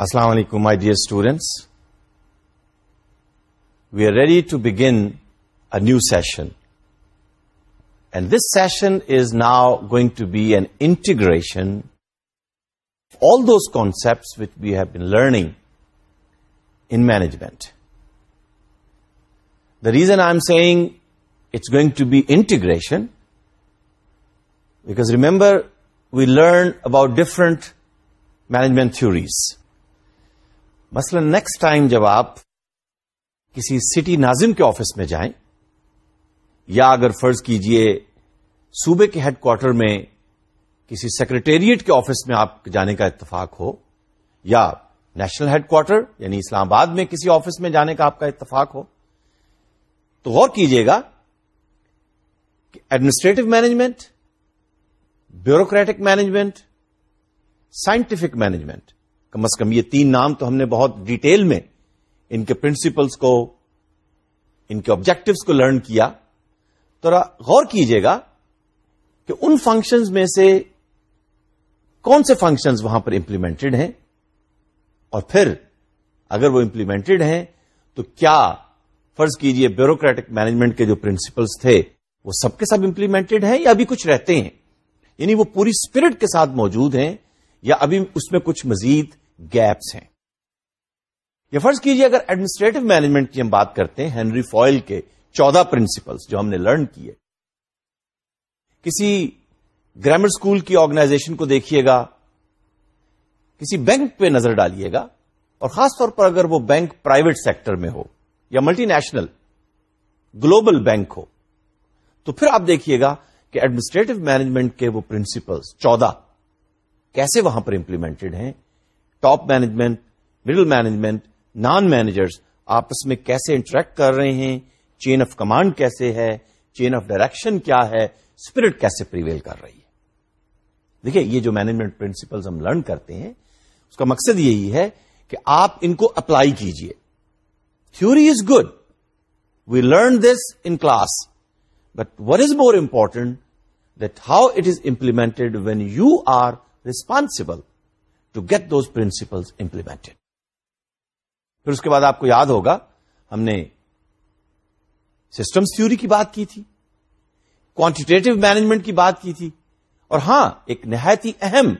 Assalamu alaikum, my dear students. We are ready to begin a new session. And this session is now going to be an integration of all those concepts which we have been learning in management. The reason I'm saying it's going to be integration, because remember, we learned about different management theories. مثلا next time جب آپ کسی city ناظم کے office میں جائیں یا اگر فرض کیجئے صوبے کے ہیڈ کوارٹر میں کسی سیکرٹریٹ کے آفس میں آپ جانے کا اتفاق ہو یا نیشنل ہیڈ کوارٹر یعنی اسلام آباد میں کسی آفس میں جانے کا آپ کا اتفاق ہو تو غور کیجئے گا کہ administrative management bureaucratic management scientific management کم از کم یہ تین نام تو ہم نے بہت ڈیٹیل میں ان کے پرنسپلس کو ان کے آبجیکٹوس کو لرن کیا تو غور کیجیے گا کہ ان فنکشنز میں سے کون سے فنکشنز وہاں پر امپلیمنٹڈ ہیں اور پھر اگر وہ امپلیمنٹڈ ہیں تو کیا فرض کیجئے بیوروکریٹک مینجمنٹ کے جو پرنسپلس تھے وہ سب کے سب امپلیمنٹڈ ہیں یا ابھی کچھ رہتے ہیں یعنی وہ پوری اسپرٹ کے ساتھ موجود ہیں یا ابھی اس میں کچھ مزید گیپس ہیں یہ فرض کیجیے اگر ایڈمنسٹریٹو مینجمنٹ کی ہم بات کرتے ہیں ہینری فوائل کے چودہ پرنسپلس جو ہم نے لرن کیے کسی گرامر اسکول کی آرگنائزیشن کو دیکھیے گا کسی بینک پہ نظر ڈالیے گا اور خاص طور پر اگر وہ بینک پرائیویٹ سیکٹر میں ہو یا ملٹی نیشنل گلوبل بینک ہو تو پھر آپ دیکھیے گا کہ ایڈمنسٹریٹو مینجمنٹ کے وہ پرنسپلس چودہ کیسے وہاں پر امپلیمنٹڈ ہیں top management middle management non managers آپس میں کیسے انٹریکٹ کر رہے ہیں چین آف کمانڈ کیسے ہے چین آف ڈائریکشن کیا ہے اسپرٹ کیسے پریویل کر رہی ہے دیکھیے یہ جو مینجمنٹ پرنسپلز ہم لرن کرتے ہیں اس کا مقصد یہی ہے کہ آپ ان کو اپلائی کیجئے theory is good we learn this in class but what is more important that how it is implemented when you are responsible to get those principle implemented پھر اس کے بعد آپ کو یاد ہوگا ہم نے سسٹمس تھوری کی بات کی تھی کوانٹیٹیو مینجمنٹ کی بات کی تھی اور ہاں ایک نہایت ہی اہم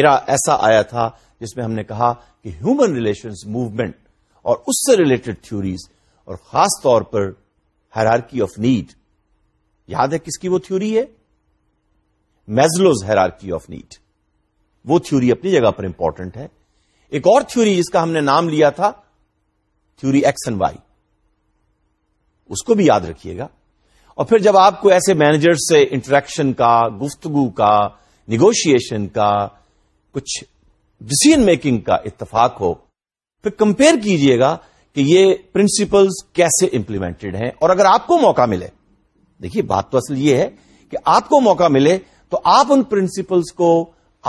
ارا ایسا آیا تھا جس میں ہم نے کہا کہ ہیومن ریلیشنز موومنٹ اور اس سے ریلیٹڈ تھیوریز اور خاص طور پر ہیرارکی آف نیڈ یاد ہے کس کی وہ تھوری ہے میزلوز ہیرارکی آف نیڈ وہ تھیوری اپنی جگہ پر امپورٹنٹ ہے ایک اور تھیوری جس کا ہم نے نام لیا تھا تھیوری ایکس اینڈ وائی اس کو بھی یاد رکھیے گا اور پھر جب آپ کو ایسے مینیجر سے انٹریکشن کا گفتگو کا نیگوشیشن کا کچھ ڈسیزن میکنگ کا اتفاق ہو پھر کمپیئر کیجئے گا کہ یہ پرنسپلز کیسے امپلیمنٹڈ ہیں اور اگر آپ کو موقع ملے دیکھیے بات تو اصل یہ ہے کہ آپ کو موقع ملے تو آپ ان پرنسپلز کو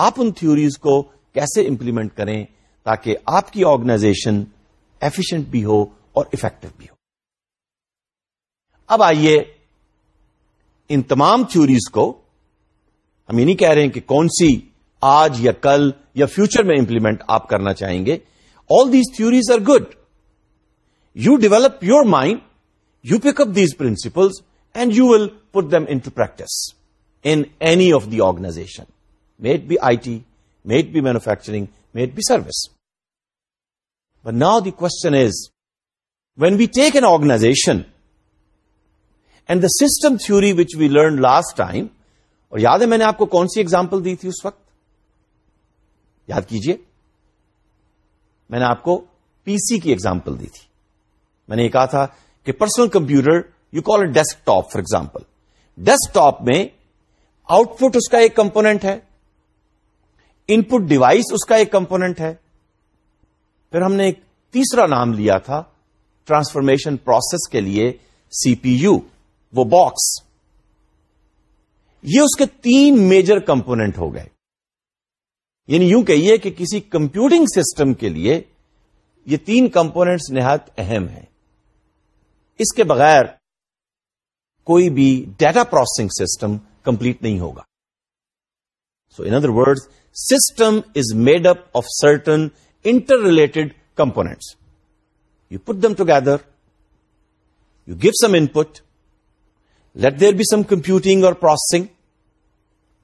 آپ ان تھیوریز کو کیسے امپلیمنٹ کریں تاکہ آپ کی آرگنائزیشن ایفیشنٹ بھی ہو اور افیکٹو بھی ہو اب آئیے ان تمام تھیوریز کو ہم یہ نہیں کہہ رہے ہیں کہ کون سی آج یا کل یا فیوچر میں امپلیمنٹ آپ کرنا چاہیں گے all these theories are good you develop your mind you pick up these principles and you will put them in practice in any of the organization might be I T might be manufacturing might be service but now the question is when we take an organization and the system تھوڑی which we learn last time اور یاد ہے میں نے آپ کو کون سی example دی تھی اس وقت یاد کیجئے میں نے آپ کو پی سی کی ایگزامپل دی تھی میں نے یہ کہا تھا کہ personal computer you call a desktop for example desktop میں آؤٹ پٹ اس کا ایک کمپونیٹ ہے ان پٹ ڈیوائس اس کا ایک کمپونیٹ ہے پھر ہم نے ایک تیسرا نام لیا تھا ٹرانسفارمیشن پروسیس کے لیے سی پی یو وہ باکس یہ اس کے تین میجر کمپونیٹ ہو گئے یعنی یوں کہیے کہ کسی کمپیوٹنگ سسٹم کے لیے یہ تین کمپونیٹس نہایت اہم ہیں اس کے بغیر کوئی بھی ڈیٹا پروسیسنگ سسٹم کمپلیٹ نہیں ہوگا so in other word system is made up of certain interrelated components you put them together you give some input let there be some computing اور processing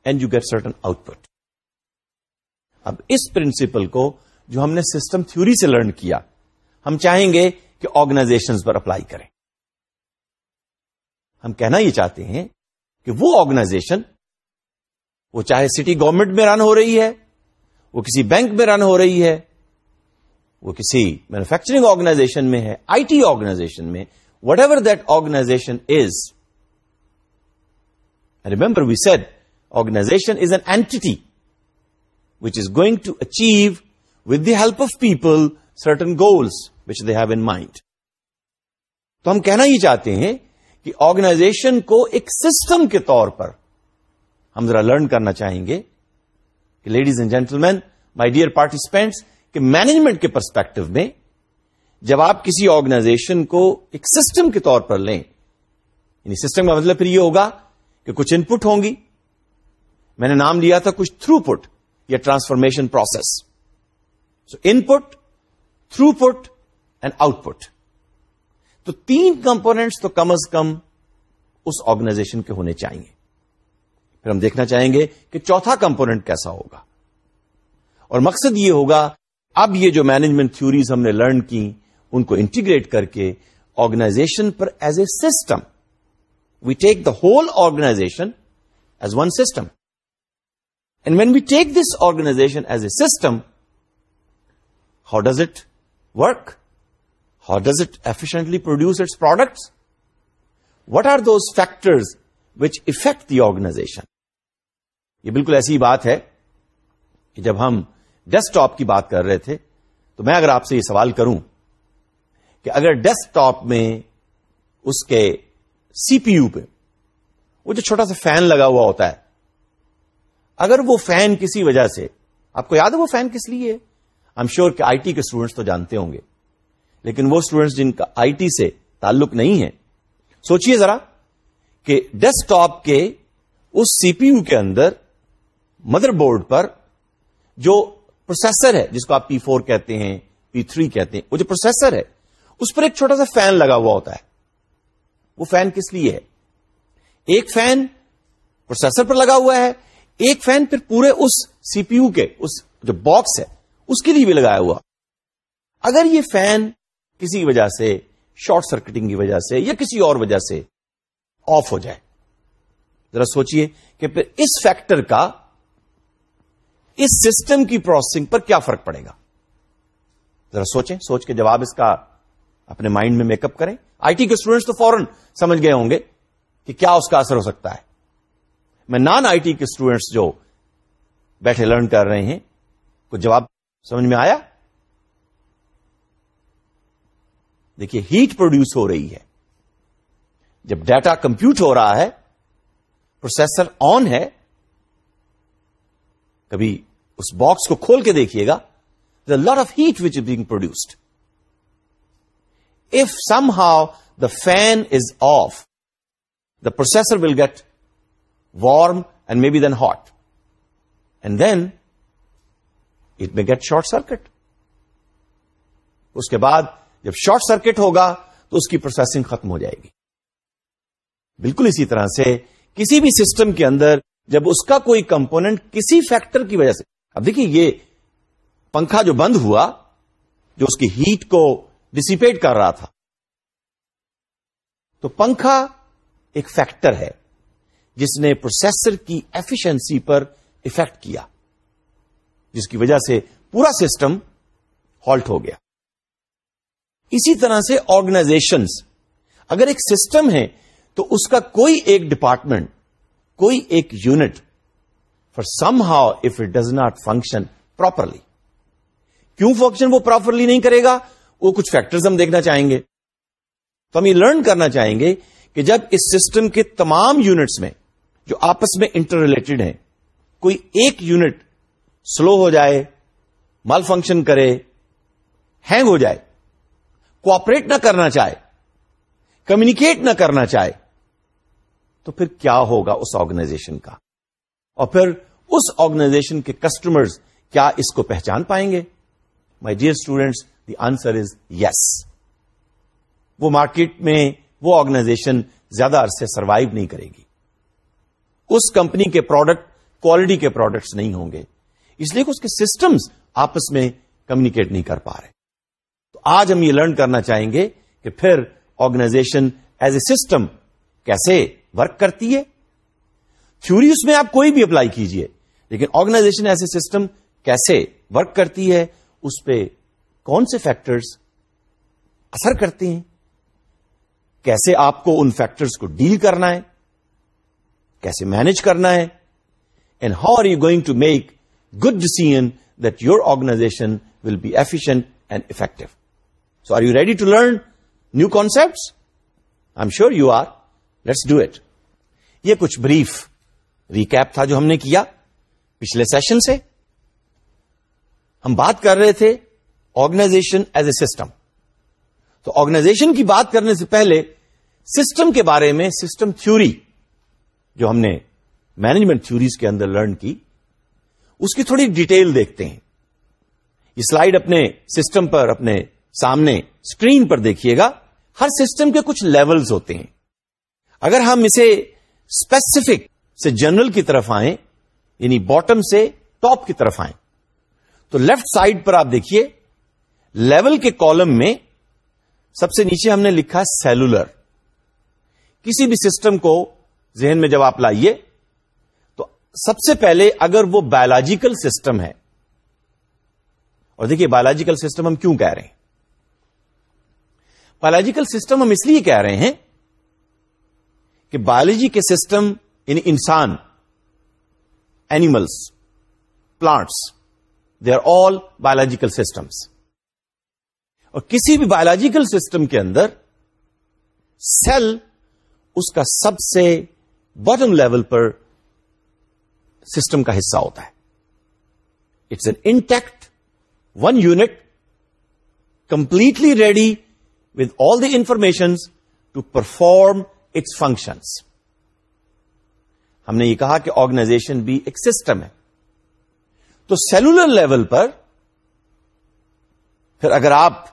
and you give certain output اب اس principal کو جو ہم نے system تھوڑی سے learn کیا ہم چاہیں گے کہ آرگنائزیشن پر اپلائی کریں ہم کہنا یہ چاہتے ہیں کہ وہ آرگنائزیشن وہ چاہے سٹی گورنمنٹ میں رن ہو رہی ہے وہ کسی بینک میں رن ہو رہی ہے وہ کسی مینوفیکچرنگ آرگنائزیشن میں ہے آئی ٹی آرگنائزیشن میں whatever that organization is remember we said organization is an entity which is going to achieve with the help of people certain goals which they have in mind تو ہم کہنا یہ چاہتے ہیں کہ organization کو ایک سسٹم کے طور پر ہم ذرا لرن کرنا چاہیں گے کہ ladies and gentleman my dear participants کے مینجمنٹ کے پرسپیکٹو میں جب آپ کسی آرگنائزیشن کو ایک سسٹم کے طور پر لیں یعنی سسٹم کا مطلب پھر یہ ہوگا کہ کچھ ان پٹ ہوں گی میں نے نام لیا تھا کچھ تھرو پٹ یا transformation process so input throughput and output تو تین کمپونیٹس تو کم از کم اس آرگنائزیشن کے ہونے چاہیے پھر ہم دیکھنا چاہیں گے کہ چوتھا کمپونیٹ کیسا ہوگا اور مقصد یہ ہوگا اب یہ جو مینجمنٹ تھوریز ہم نے لرن کی ان کو انٹیگریٹ کر کے organization per as a system we take the whole organization as one system and when we take this organization as a system how does it work how does it efficiently produce its products what are those factors which affect the organization یہ بالکل ایسی بات ہے کہ جب ہم desk top کی بات کر رہے تھے تو میں اگر آپ سے یہ سوال کروں کہ اگر ڈیسک ٹاپ میں اس کے سی پی یو پہ وہ جو چھوٹا سا فین لگا ہوا ہوتا ہے اگر وہ فین کسی وجہ سے آپ کو یاد ہے وہ فین کس لیے آئی شیور کہ آئی ٹی کے اسٹوڈنٹس تو جانتے ہوں گے لیکن وہ اسٹوڈنٹس جن کا آئی ٹی سے تعلق نہیں ہے سوچئے ذرا کہ ڈیسک ٹاپ کے اس سی پی یو کے اندر مدر بورڈ پر جو پروسیسر ہے جس کو آپ پی فور کہتے ہیں پی تھری کہتے ہیں وہ جو پروسیسر ہے اس پر ایک چھوٹا سا فین لگا ہوا ہوتا ہے وہ فین کس لیے ہے ایک فین پروسیسر پر لگا ہوا ہے ایک فین پھر پورے اس سی پی یو کے اس جو باکس ہے اس کے لیے بھی لگایا ہوا اگر یہ فین کسی وجہ سے شارٹ سرکٹنگ کی وجہ سے یا کسی اور وجہ سے آف ہو جائے ذرا سوچئے کہ پھر اس فیکٹر کا اس سسٹم کی پروسیسنگ پر کیا فرق پڑے گا ذرا سوچیں سوچ کے جواب اس کا اپنے مائنڈ میں میک اپ کریں آئی ٹی کے اسٹوڈنٹس تو فوراً سمجھ گئے ہوں گے کہ کیا اس کا اثر ہو سکتا ہے میں نان آئی ٹی کے اسٹوڈینٹس جو بیٹھے لرن کر رہے ہیں کچھ جواب سمجھ میں آیا دیکھیے ہیٹ پروڈیوس ہو رہی ہے جب ڈیٹا کمپیوٹ ہو رہا ہے پروسیسر آن ہے کبھی اس باکس کو کھول کے دیکھیے گا the lot of heat which is being produced if somehow the fan is off the processor will get warm and may be then hot and then it may get short circuit اس کے بعد جب short circuit ہوگا تو اس کی processing ختم ہو جائے گی بالکل اسی طرح سے کسی بھی سسٹم کے اندر جب اس کا کوئی کمپونیٹ کسی فیکٹر کی وجہ سے اب دیکھیے یہ پنکھا جو بند ہوا جو اس کی ہیٹ کو ڈسیپیٹ کر رہا تھا تو پنکھا ایک فیکٹر ہے جس نے پروسیسر کی ایفیشنسی پر افیکٹ کیا جس کی وجہ سے پورا سسٹم ہالٹ ہو گیا اسی طرح سے آرگنائزیشنس اگر ایک سسٹم ہے تو اس کا کوئی ایک ڈپارٹمنٹ کوئی ایک unit for somehow if it does not function properly کیوں فنکشن وہ پراپرلی نہیں کرے گا وہ کچھ فیکٹرز ہم دیکھنا چاہیں گے تو ہم یہ لرن کرنا چاہیں گے کہ جب اس سسٹم کے تمام یونٹس میں جو آپس میں انٹر ریلیٹڈ ہیں کوئی ایک یونٹ سلو ہو جائے مال فنکشن کرے ہینگ ہو جائے کوپریٹ نہ کرنا چاہے کمیونیکیٹ نہ کرنا چاہے تو پھر کیا ہوگا اس آرگنائزیشن کا اور پھر اس آرگنائزیشن کے کسٹمرز کیا اس کو پہچان پائیں گے my dear students the answer is yes وہ مارکیٹ میں وہ آرگنائزیشن زیادہ عرصے سروائو نہیں کرے گی اس کمپنی کے پروڈکٹ کوالٹی کے پروڈکٹس نہیں ہوں گے اس لیے کہ اس کے سسٹمز آپس میں کمیونیکیٹ نہیں کر پا رہے تو آج ہم یہ لرن کرنا چاہیں گے کہ پھر آرگنائزیشن ایز اے سسٹم کیسے ورک کرتی ہے اس میں آپ کوئی بھی اپلائی کیجئے لیکن آرگنائزیشن ایسے سسٹم کیسے ورک کرتی ہے اس پہ کون سے فیکٹرز اثر کرتے ہیں کیسے آپ کو ان فیکٹرز کو ڈیل کرنا ہے کیسے مینج کرنا ہے and how are you going to make good scene that your organization will be efficient and effective so are you ready to learn new concept I am sure you are let's do it یہ کچھ brief recap تھا جو ہم نے کیا پچھلے session سے ہم بات کر رہے تھے آرگنائزیشن ایز اے سسٹم تو آرگنائزیشن کی بات کرنے سے پہلے سسٹم کے بارے میں سسٹم تھیوری جو ہم نے مینجمنٹ تھوریز کے اندر لرن کی اس کی تھوڑی ڈیٹیل دیکھتے ہیں یہ سلائیڈ اپنے سسٹم پر اپنے سامنے اسکرین پر دیکھیے گا ہر سسٹم کے کچھ لیولز ہوتے ہیں اگر ہم اسے اسپیسیفک سے جنرل کی طرف آئیں یعنی باٹم سے ٹاپ کی طرف آئیں تو لیفٹ سائڈ پر آپ دیکھیے لیول کے کالم میں سب سے نیچے ہم نے لکھا سیلولر کسی بھی سسٹم کو ذہن میں جب آپ لائیے تو سب سے پہلے اگر وہ بایولوجیکل سسٹم ہے اور دیکھیے بایولوجیکل سسٹم ہم کیوں کہہ رہے ہیں بایولوجیکل سسٹم ہم اس لیے کہہ رہے ہیں کہ بایولوجی کے سسٹم یعنی انسان animals plants they are all biological systems اور کسی بھی بایولوجیکل سسٹم کے اندر سیل اس کا سب سے باٹم لیول پر سسٹم کا حصہ ہوتا ہے it's an intact one unit completely ready with all the information to perform its functions ہم نے یہ کہا کہ آرگنائزیشن بھی ایک سسٹم ہے تو سیلولر لیول پر پھر اگر آپ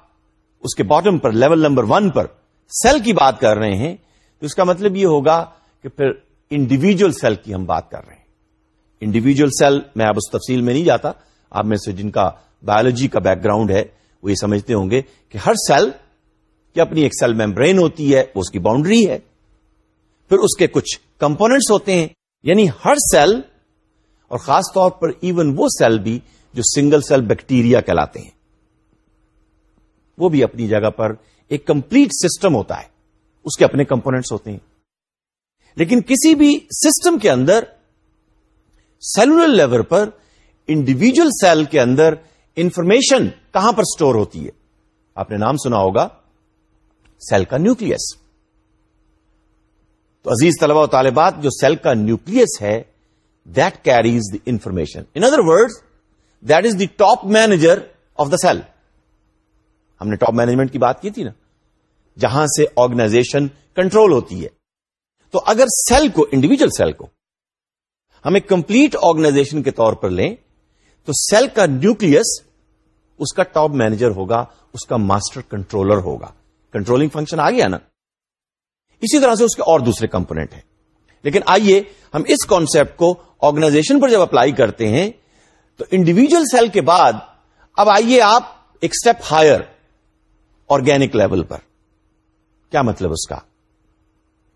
اس کے باٹم پر لیول نمبر ون پر سیل کی بات کر رہے ہیں تو اس کا مطلب یہ ہوگا کہ پھر انڈیویجل سیل کی ہم بات کر رہے ہیں انڈیویجل سیل میں اب اس تفصیل میں نہیں جاتا آپ میں سے جن کا بایولوجی کا بیک گراؤنڈ ہے وہ یہ سمجھتے ہوں گے کہ ہر سیل کی اپنی ایک سیل ممبرین ہوتی ہے وہ اس کی باؤنڈری ہے پھر اس کے کچھ کمپوننٹس ہوتے ہیں یعنی ہر سیل اور خاص طور پر ایون وہ سیل بھی جو سنگل سیل بیکٹیریا کہلاتے ہیں وہ بھی اپنی جگہ پر ایک کمپلیٹ سسٹم ہوتا ہے اس کے اپنے کمپونیٹس ہوتے ہیں لیکن کسی بھی سسٹم کے اندر سیلولر لیول پر انڈیویجل سیل کے اندر انفارمیشن کہاں پر سٹور ہوتی ہے آپ نے نام سنا ہوگا سیل کا نیوکلس تو عزیز و طالبات جو سیل کا نیوکلس ہے that carries the information in other word that is the top manager of the cell ہم نے ٹاپ مینجمنٹ کی بات کی تھی نا جہاں سے آرگنائزیشن کنٹرول ہوتی ہے تو اگر سیل کو انڈیویجل سیل کو ہم ایک کمپلیٹ آرگنائزیشن کے طور پر لیں تو سیل کا نیوکلس اس کا ٹاپ مینیجر ہوگا اس کا ماسٹر کنٹرولر ہوگا کنٹرولنگ فنکشن آ گیا نا اسی طرح سے اس کے اور دوسرے کمپونیٹ ہیں لیکن آئیے ہم اس کانسیپٹ کو آرگنائزیشن پر جب اپلائی کرتے ہیں تو انڈیویجل سیل کے بعد اب آئیے آپ ایک اسٹیپ ہائر آرگینک لیول پر کیا مطلب اس کا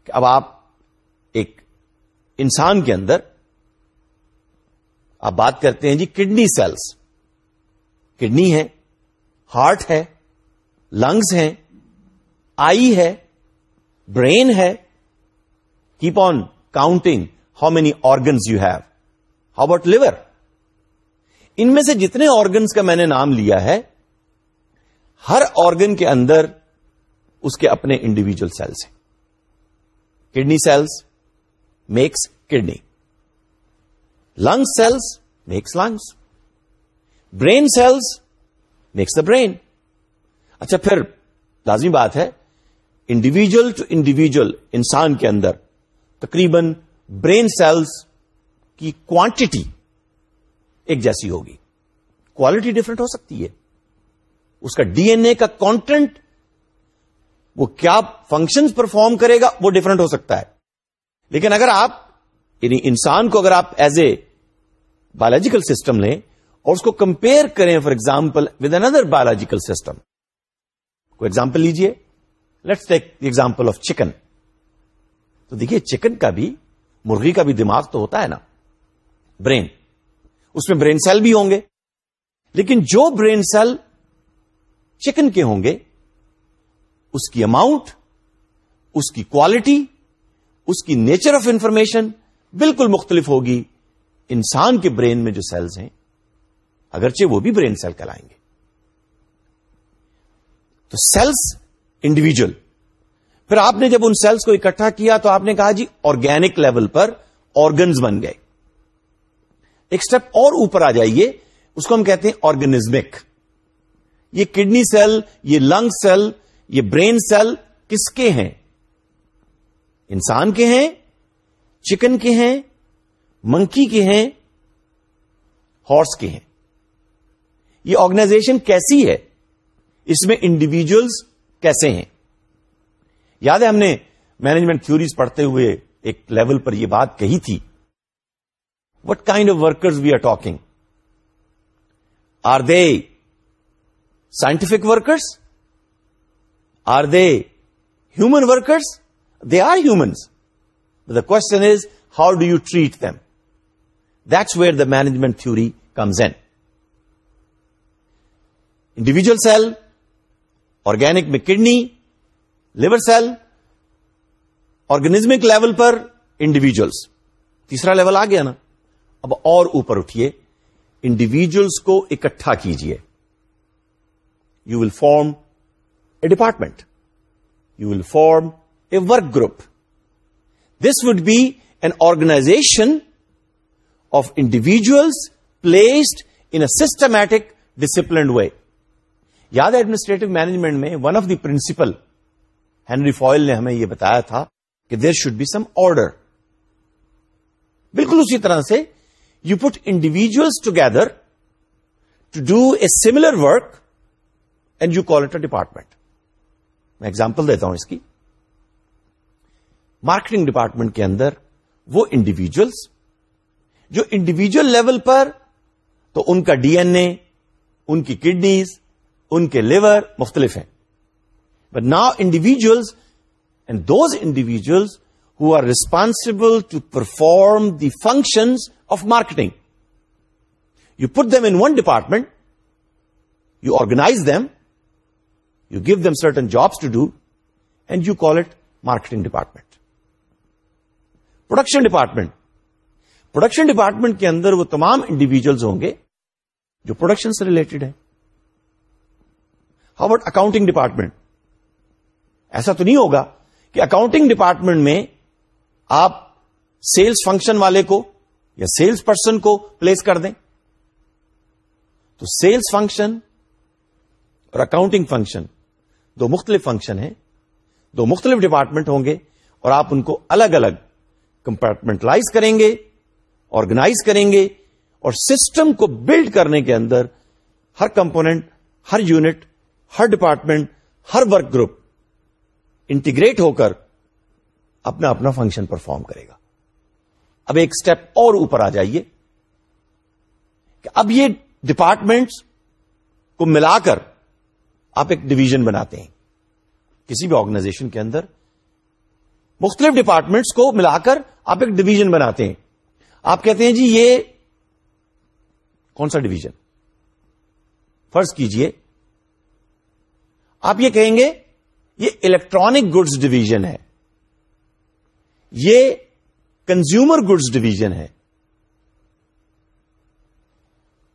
کہ اب آپ ایک انسان کے اندر آپ بات کرتے ہیں جی کڈنی سیلس کڈنی ہے ہارٹ ہے لنگس ہیں آئی ہے برین ہے keep on counting how many organs you have how about liver ان میں سے جتنے آرگنس کا میں نے نام لیا ہے ہر آرگن کے اندر اس کے اپنے انڈیویجل سیلس ہیں kidney cells makes kidney lung cells makes lungs brain cells makes the brain اچھا پھر لازمی بات ہے انڈیویجل ٹو انڈیویجل انسان کے اندر تقریباً برین سیلس کی کوانٹٹی ایک جیسی ہوگی کوالٹی ڈفرنٹ ہو سکتی ہے اس کا ڈی این اے کا کانٹینٹ وہ کیا فنکشن پرفارم کرے گا وہ ڈفرنٹ ہو سکتا ہے لیکن اگر آپ یعنی انسان کو اگر آپ ایز اے بایولوجیکل سسٹم لیں اور اس کو کمپیئر کریں فار ایگزامپل ود اندر بایولوجیکل سسٹم کو ایگزامپل لیجیے let's take the example of chicken تو دیکھیے چکن کا بھی مرغی کا بھی دماغ تو ہوتا ہے نا برین اس میں برین سیل بھی ہوں گے لیکن جو برین سیل چکن کے ہوں گے اس کی اماؤنٹ اس کی کوالٹی اس کی نیچر آف انفارمیشن بالکل مختلف ہوگی انسان کے برین میں جو سیلز ہیں اگرچہ وہ بھی برین سیل کلائیں گے تو سیلز انڈیویجل پھر آپ نے جب ان سیلس کو اکٹھا کیا تو آپ نے کہا جی آرگینک لیول پر آرگنز بن گئے ایک سٹیپ اور اوپر آ جائیے اس کو ہم کہتے ہیں آرگنیزمک یہ کڈنی سیل یہ لنگ سیل یہ برین سیل کس کے ہیں انسان کے ہیں چکن کے ہیں منکی کے ہیں ہارس کے ہیں یہ آرگنائزیشن کیسی ہے اس میں انڈیویجلس کیسے ہیں یاد ہے ہم نے مینجمنٹ تھوریز پڑھتے ہوئے ایک لیول پر یہ بات کہی تھی what kind of workers we are talking are they scientific workers are they human workers they are humans the question is how do you treat them that's where the management theory comes an individual cell organic میں kidney liver cell organismic level پر individuals تیسرا level آ گیا نا اب اور اوپر اٹھیے individuals کو اکٹھا کیجیے you will form a department you will form a work group this would be an organization of individuals placed in a systematic disciplined way یاد ایڈمنسٹریٹو مینجمنٹ میں one of the principle Henry Fayol نے ہمیں یہ بتایا تھا کہ there should be some order بالکل اسی طرح سے you put individuals together to do a similar work and you call it a department میں ایگزامپل دیتا ہوں اس کی مارکیٹنگ ڈپارٹمنٹ کے اندر وہ انڈیویجلس جو انڈیویجل لیول پر تو ان کا ڈی این اے ان کی کڈنیز ان کے لیور مختلف ہیں بٹ نا individuals and those individuals who are responsible to perform the functions of marketing you put them department you organize them you give them certain jobs to do and you call it marketing department production department production department کے اندر وہ تمام individuals ہوں گے جو production سے related ہیں what accounting department ایسا تو نہیں ہوگا کہ اکاؤنٹنگ ڈپارٹمنٹ میں آپ سیلس فنکشن والے کو یا سیلس پرسن کو پلیس کر دیں تو سیلس فنکشن اور اکاؤنٹنگ فنکشن دو مختلف فنکشن ہیں دو مختلف ڈپارٹمنٹ ہوں گے اور آپ ان کو الگ الگ کمپارٹمنٹلائز کریں گے آرگنائز کریں گے اور سسٹم کو بلڈ کرنے کے اندر ہر کمپونیٹ ہر یونٹ ہر ڈپارٹمنٹ ہر ورک گروپ انٹیگریٹ ہو کر اپنا اپنا فنکشن پرفارم کرے گا اب ایک اسٹیپ اور اوپر آ جائیے کہ اب یہ ڈپارٹمنٹس کو ملا کر آپ ایک ڈویژن بناتے ہیں کسی بھی آرگنائزیشن کے اندر مختلف ڈپارٹمنٹس کو ملا کر آپ ایک ڈویژن بناتے ہیں آپ کہتے ہیں جی یہ کون سا ڈویژن فرض کیجئے آپ یہ کہیں گے یہ الیکٹرانک گڈس ڈویژن ہے یہ کنزیومر گڈس ڈویژن ہے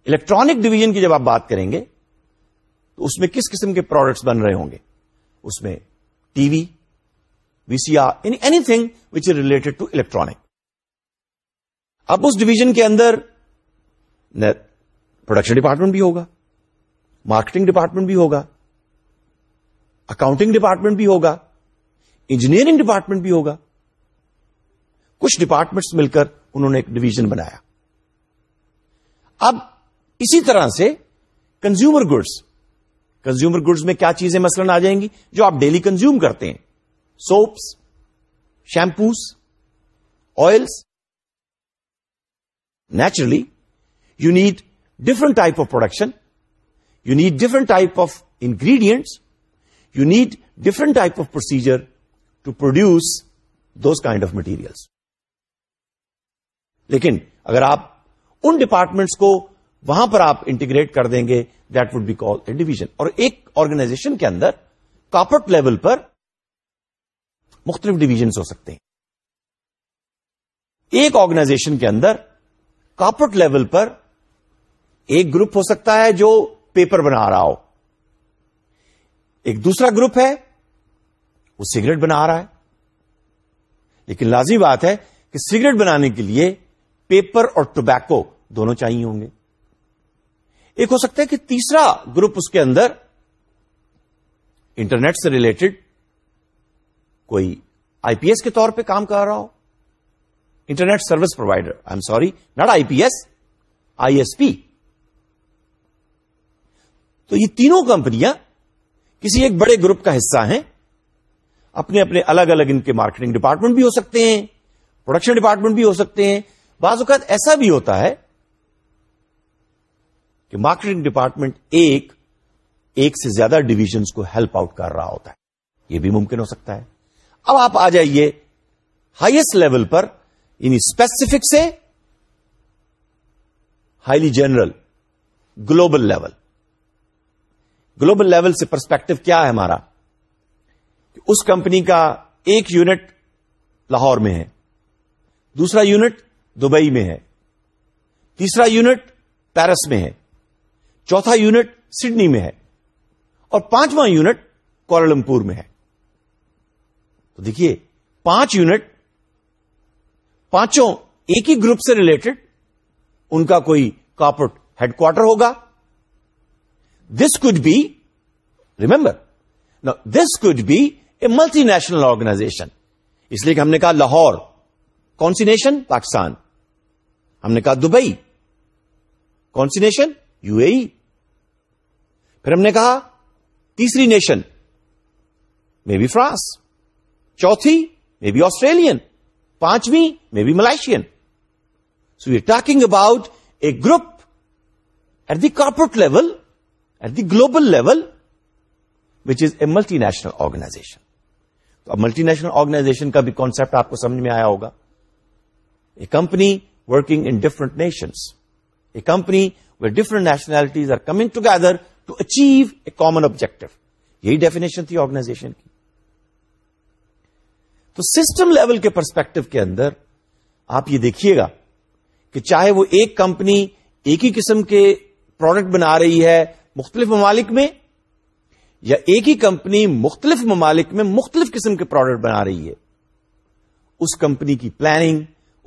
الیکٹرانک ڈویژن کی جب آپ بات کریں گے تو اس میں کس قسم کے پروڈکٹس بن رہے ہوں گے اس میں TV VCR anything which is related to electronic اب اس ڈویژن کے اندر پروڈکشن ڈپارٹمنٹ بھی ہوگا مارکیٹنگ ڈپارٹمنٹ بھی ہوگا اکاؤنٹنگ ڈپارٹمنٹ بھی ہوگا انجینئرنگ ڈپارٹمنٹ بھی ہوگا کچھ ڈپارٹمنٹس مل کر انہوں نے ایک ڈویژن بنایا اب اسی طرح سے کنزیومر گڈس کنزیومر گڈس میں کیا چیزیں مثلاً آ جائیں گی جو آپ ڈیلی کنزیوم کرتے ہیں soaps shampoos oils naturally you need different type of production you need different type of ingredients need different type of procedure to produce those kind of materials لیکن اگر آپ ان ڈپارٹمنٹس کو وہاں پر آپ انٹیگریٹ کر دیں گے that would be call a division اور ایک آرگنائزیشن کے اندر کاپورٹ لیول پر مختلف ڈویژنس ہو سکتے ہیں ایک آرگنائزیشن کے اندر کاپورٹ لیول پر ایک گروپ ہو سکتا ہے جو پیپر بنا رہا ہو ایک دوسرا گروپ ہے وہ سگریٹ بنا رہا ہے لیکن لازمی بات ہے کہ سگریٹ بنانے کے لیے پیپر اور ٹوبیکو دونوں چاہیے ہوں گے ایک ہو سکتا ہے کہ تیسرا گروپ اس کے اندر انٹرنیٹ سے ریلیٹڈ کوئی آئی پی ایس کے طور پہ کام کر رہا ہو internet service provider I am sorry not IPS ISP تو یہ تینوں کمپنیاں کسی ایک بڑے گروپ کا حصہ ہیں اپنے اپنے الگ الگ ان کے مارکیٹنگ ڈپارٹمنٹ بھی ہو سکتے ہیں پروڈکشن ڈپارٹمنٹ بھی ہو سکتے ہیں بعض اوقات ایسا بھی ہوتا ہے کہ مارکیٹنگ ڈپارٹمنٹ ایک ایک سے زیادہ ڈویژنس کو ہیلپ آؤٹ کر رہا ہوتا ہے یہ بھی ممکن ہو سکتا ہے اب آپ آ جائیے ہائیسٹ لیول پر یعنی اسپیسیفک سے highly general global level global level سے پرسپیکٹو کیا ہے ہمارا اس کمپنی کا ایک یونٹ لاہور میں ہے دوسرا یونٹ دبئی میں ہے تیسرا یونٹ پیرس میں ہے چوتھا یونٹ سڈنی میں ہے اور پانچواں یونٹ کوالمپور میں ہے تو دیکھیے پانچ یونٹ پانچوں ایک ہی گروپ سے ریلیٹڈ ان کا کوئی ہیڈ کوارٹر ہوگا this could be remember this this be a multinational organization اس لیے کہ ہم نے کہا لاہور کون سی نیشن پاکستان ہم نے کہا دبئی کون سی نیشن یو اے پھر ہم نے کہا تیسری نیشن مے بی فرانس چوتھی میں بی آسٹریلین پانچویں may be Malaysian so you talking about a group at the corporate level at the global level which is a multinational organization تو اب ملٹی نیشنل آرگنائزیشن کا بھی concept آپ کو سمجھ میں آیا ہوگا a company working in different nations a company where different nationalities are coming together to achieve a common objective یہی ڈیفینیشن تھی آرگنائزیشن کی تو سسٹم لیول کے پرسپیکٹو کے اندر آپ یہ دیکھیے گا کہ چاہے وہ ایک کمپنی ایک ہی قسم کے پروڈکٹ بنا رہی ہے مختلف ممالک میں یا ایک ہی کمپنی مختلف ممالک میں مختلف قسم کے پروڈکٹ بنا رہی ہے اس کمپنی کی پلاننگ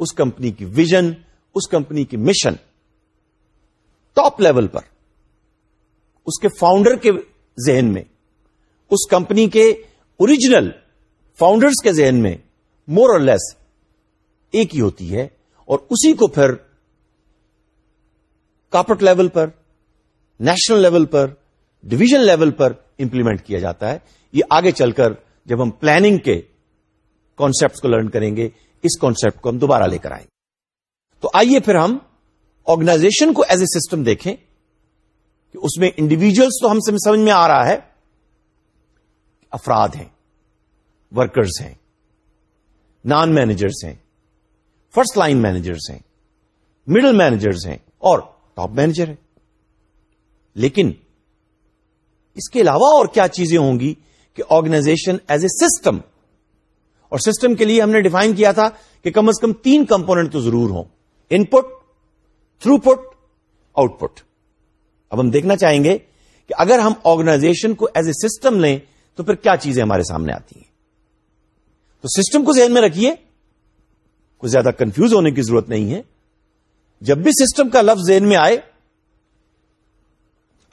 اس کمپنی کی ویژن اس کمپنی کی مشن ٹاپ لیول پر اس کے فاؤنڈر کے ذہن میں اس کمپنی کے اوریجنل فاؤنڈرس کے ذہن میں مور اور لیس ایک ہی ہوتی ہے اور اسی کو پھر کاپٹ لیول پر نیشنل لیول پر ڈویژن لیول پر امپلیمنٹ کیا جاتا ہے یہ آگے چل کر جب ہم پلاننگ کے کانسپٹ کو لرن کریں گے اس کانسپٹ کو ہم دوبارہ لے کر آئیں گے تو آئیے پھر ہم آرگنائزیشن کو ایز اے سسٹم دیکھیں کہ اس میں انڈیویجلس تو ہم سے سمجھ میں آ رہا ہے افراد ہیں ورکرز ہیں نان مینیجرس ہیں فرسٹ لائن مینیجرس ہیں مڈل مینیجرس ہیں اور ٹاپ مینیجر ہیں لیکن اس کے علاوہ اور کیا چیزیں ہوں گی کہ آرگنائزیشن ایز اے سسٹم اور سسٹم کے لیے ہم نے ڈیفائن کیا تھا کہ کم از کم تین کمپونیٹ تو ضرور ہوں ان put through put out put اب ہم دیکھنا چاہیں گے کہ اگر ہم آرگنائزیشن کو ایز اے سسٹم لیں تو پھر کیا چیزیں ہمارے سامنے آتی ہیں تو سسٹم کو ذہن میں رکھیے کوئی زیادہ کنفیوز ہونے کی ضرورت نہیں ہے جب بھی سسٹم کا لفظ ذہن میں آئے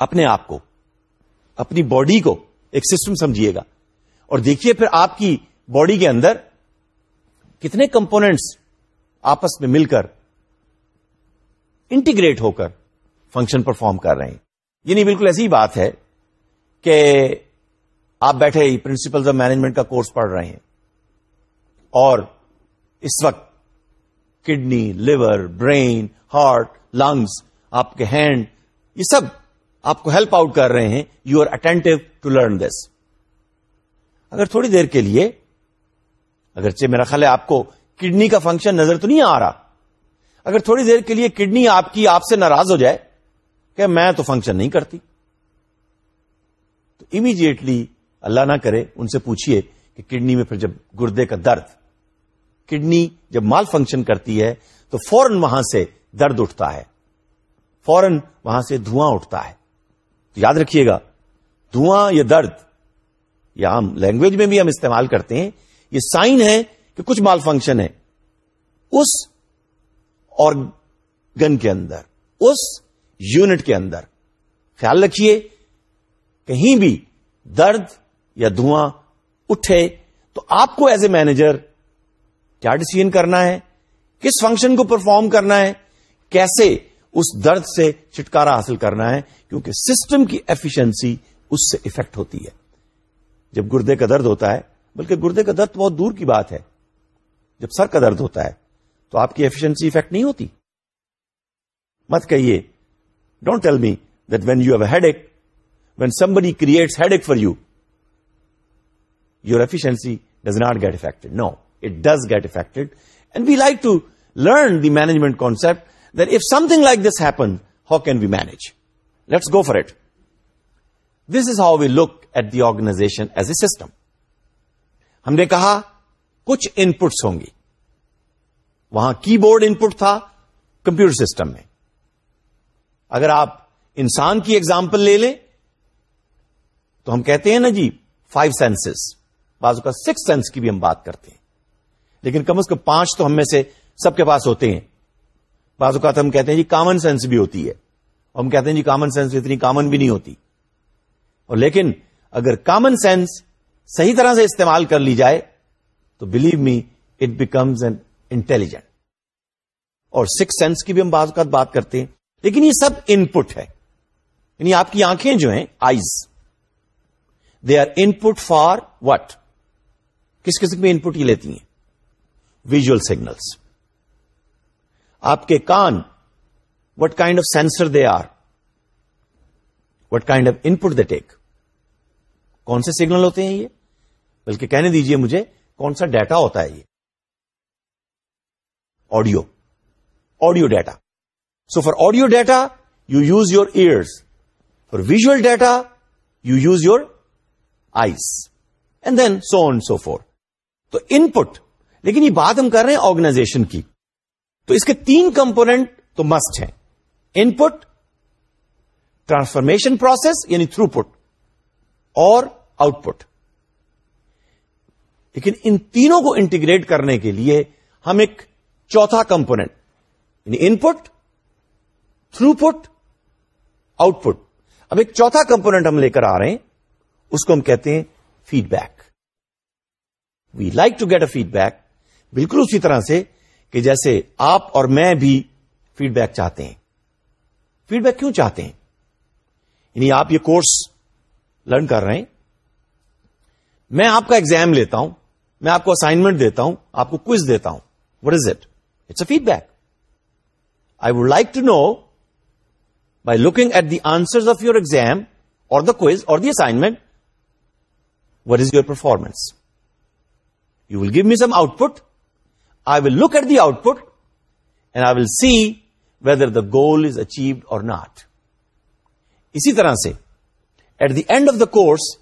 اپنے آپ کو اپنی باڈی کو ایک سسٹم سمجھیے گا اور دیکھیے پھر آپ کی باڈی کے اندر کتنے کمپونیٹس آپس میں مل کر انٹیگریٹ ہو کر فنکشن پرفارم کر رہے ہیں یہ نہیں بالکل ایسی بات ہے کہ آپ بیٹھے پرنسپلز آف مینجمنٹ کا کورس پڑھ رہے ہیں اور اس وقت kidney liver brain heart lungs آپ کے ہینڈ یہ سب آپ کو ہیلپ آؤٹ کر رہے ہیں you are attentive to learn this اگر تھوڑی دیر کے لیے اگرچہ میرا خیال ہے آپ کو کڈنی کا فنکشن نظر تو نہیں آ رہا اگر تھوڑی دیر کے لیے کڈنی آپ کی آپ سے ناراض ہو جائے کہ میں تو فنکشن نہیں کرتی تو امیڈیٹلی اللہ نہ کرے ان سے پوچھیے کہ کڈنی میں پھر جب گردے کا درد کڈنی جب مال فنکشن کرتی ہے تو فوراً وہاں سے درد اٹھتا ہے فوراً وہاں سے دھواں اٹھتا ہے یاد رکھیے گا دھواں یا درد یا ہم لینگویج میں بھی ہم استعمال کرتے ہیں یہ سائن ہے کہ کچھ مال فنکشن ہے اس اور گن کے اندر اس یونٹ کے اندر خیال رکھیے کہیں بھی درد یا دھواں اٹھے تو آپ کو ایز اے مینیجر کیا ڈسیزن کرنا ہے کس فنکشن کو پرفارم کرنا ہے کیسے اس درد سے چھٹکارا حاصل کرنا ہے کیونکہ سسٹم کی ایفیشنسی اس سے افیکٹ ہوتی ہے جب گردے کا درد ہوتا ہے بلکہ گردے کا درد بہت دور کی بات ہے جب سر کا درد ہوتا ہے تو آپ کی ایفیشنسی افیکٹ نہیں ہوتی مت کہیے don't tell me that when you have headache when some بڑی great headache for you your efficiency does not get affect no it does get affect and we like to learn the management concept that if something like this happened, how can we manage? Let's go for it. This is how we look at the organization as a system. ہم نے کہا کچھ ان پٹس ہوں گی وہاں کی board ان پٹ تھا computer system میں اگر آپ انسان کی ایگزامپل لے لیں تو ہم کہتے ہیں نا جی فائیو سینسز کا سکس سینس کی بھی ہم بات کرتے ہیں لیکن کم از کم پانچ تو ہم میں سے سب کے پاس ہوتے ہیں بعض اوقات ہم کہتے ہیں جی کامن سینس بھی ہوتی ہے ہم کہتے ہیں جی کامن سینس اتنی کامن بھی نہیں ہوتی اور لیکن اگر کامن سینس صحیح طرح سے استعمال کر لی جائے تو believe me it becomes an intelligent اور سکس سینس کی بھی ہم بعض اوقات بات کرتے ہیں لیکن یہ سب ان پٹ ہے یعنی آپ کی آنکھیں جو ہیں eyes they are input for what کس قسم کی ان پٹ یہ لیتی ہیں ویژل سگنلس آپ کے کان what kind of sensor they are what kind of input they take کون سے سگنل ہوتے ہیں یہ بلکہ کہنے دیجئے مجھے کون سا ڈیٹا ہوتا ہے یہ audio audio data so for audio data you use your ears for visual data you use your eyes and then so and so forth تو ان پٹ لیکن یہ بات ہم کر رہے ہیں آرگنائزیشن کی تو اس کے تین کمپونیٹ تو مسٹ ہیں ان پٹ ٹرانسفارمیشن پروسیس یعنی تھرو پٹ اور آؤٹ پٹ لیکن ان تینوں کو انٹیگریٹ کرنے کے لیے ہم ایک چوتھا کمپونیٹ یعنی ان put through put out put اب ایک چوتھا کمپونیٹ ہم لے کر آ رہے ہیں اس کو ہم کہتے ہیں feedback we like to get a feedback بالکل اسی طرح سے کہ جیسے آپ اور میں بھی فیڈ بیک چاہتے ہیں فیڈ بیک کیوں چاہتے ہیں یعنی آپ یہ کورس لرن کر رہے ہیں میں آپ کا ایگزام لیتا ہوں میں آپ کو اسائنمنٹ دیتا ہوں آپ کو کوئز دیتا ہوں what is it it's a feedback I would like to know by looking at the answer of your exam or the quiz or the assignment what is your performance you will give me some output I will look at the output I will see whether goal achieved or not اسی طرح سے at the end of the course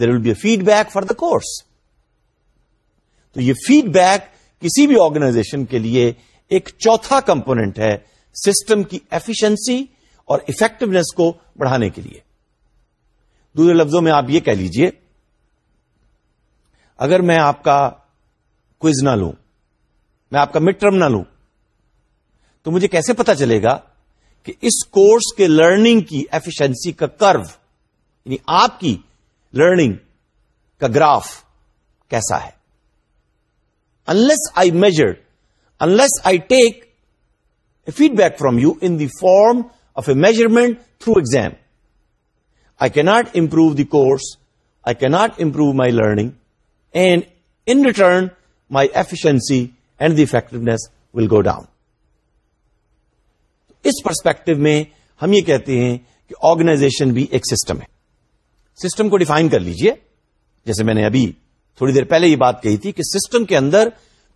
there will be feedback for the course تو یہ feed back کسی بھی organization کے لیے ایک چوتھا کمپونیٹ ہے سسٹم کی ایفیشنسی اور افیکٹونیس کو بڑھانے کے لیے دوسرے لفظوں میں آپ یہ کہہ لیجیے اگر میں آپ کا کوئز نہ لوں میں آپ کا مڈ ٹرم نہ لوں تو مجھے کیسے پتا چلے گا کہ اس کورس کے لرننگ کی ایفیشنسی کا کرو یعنی آپ کی لرننگ کا گراف کیسا ہے unless I measure unless I take feedback from you in the form of a measurement through exam I can not improve the course I can not improve my learning and in return my efficiency and the effectiveness will go down اس perspective میں ہم یہ کہتے ہیں کہ organization بھی ایک system ہے سسٹم کو ڈیفائن کر لیجئے جیسے میں نے ابھی تھوڑی دیر پہلے یہ بات کہی تھی کہ سسٹم کے اندر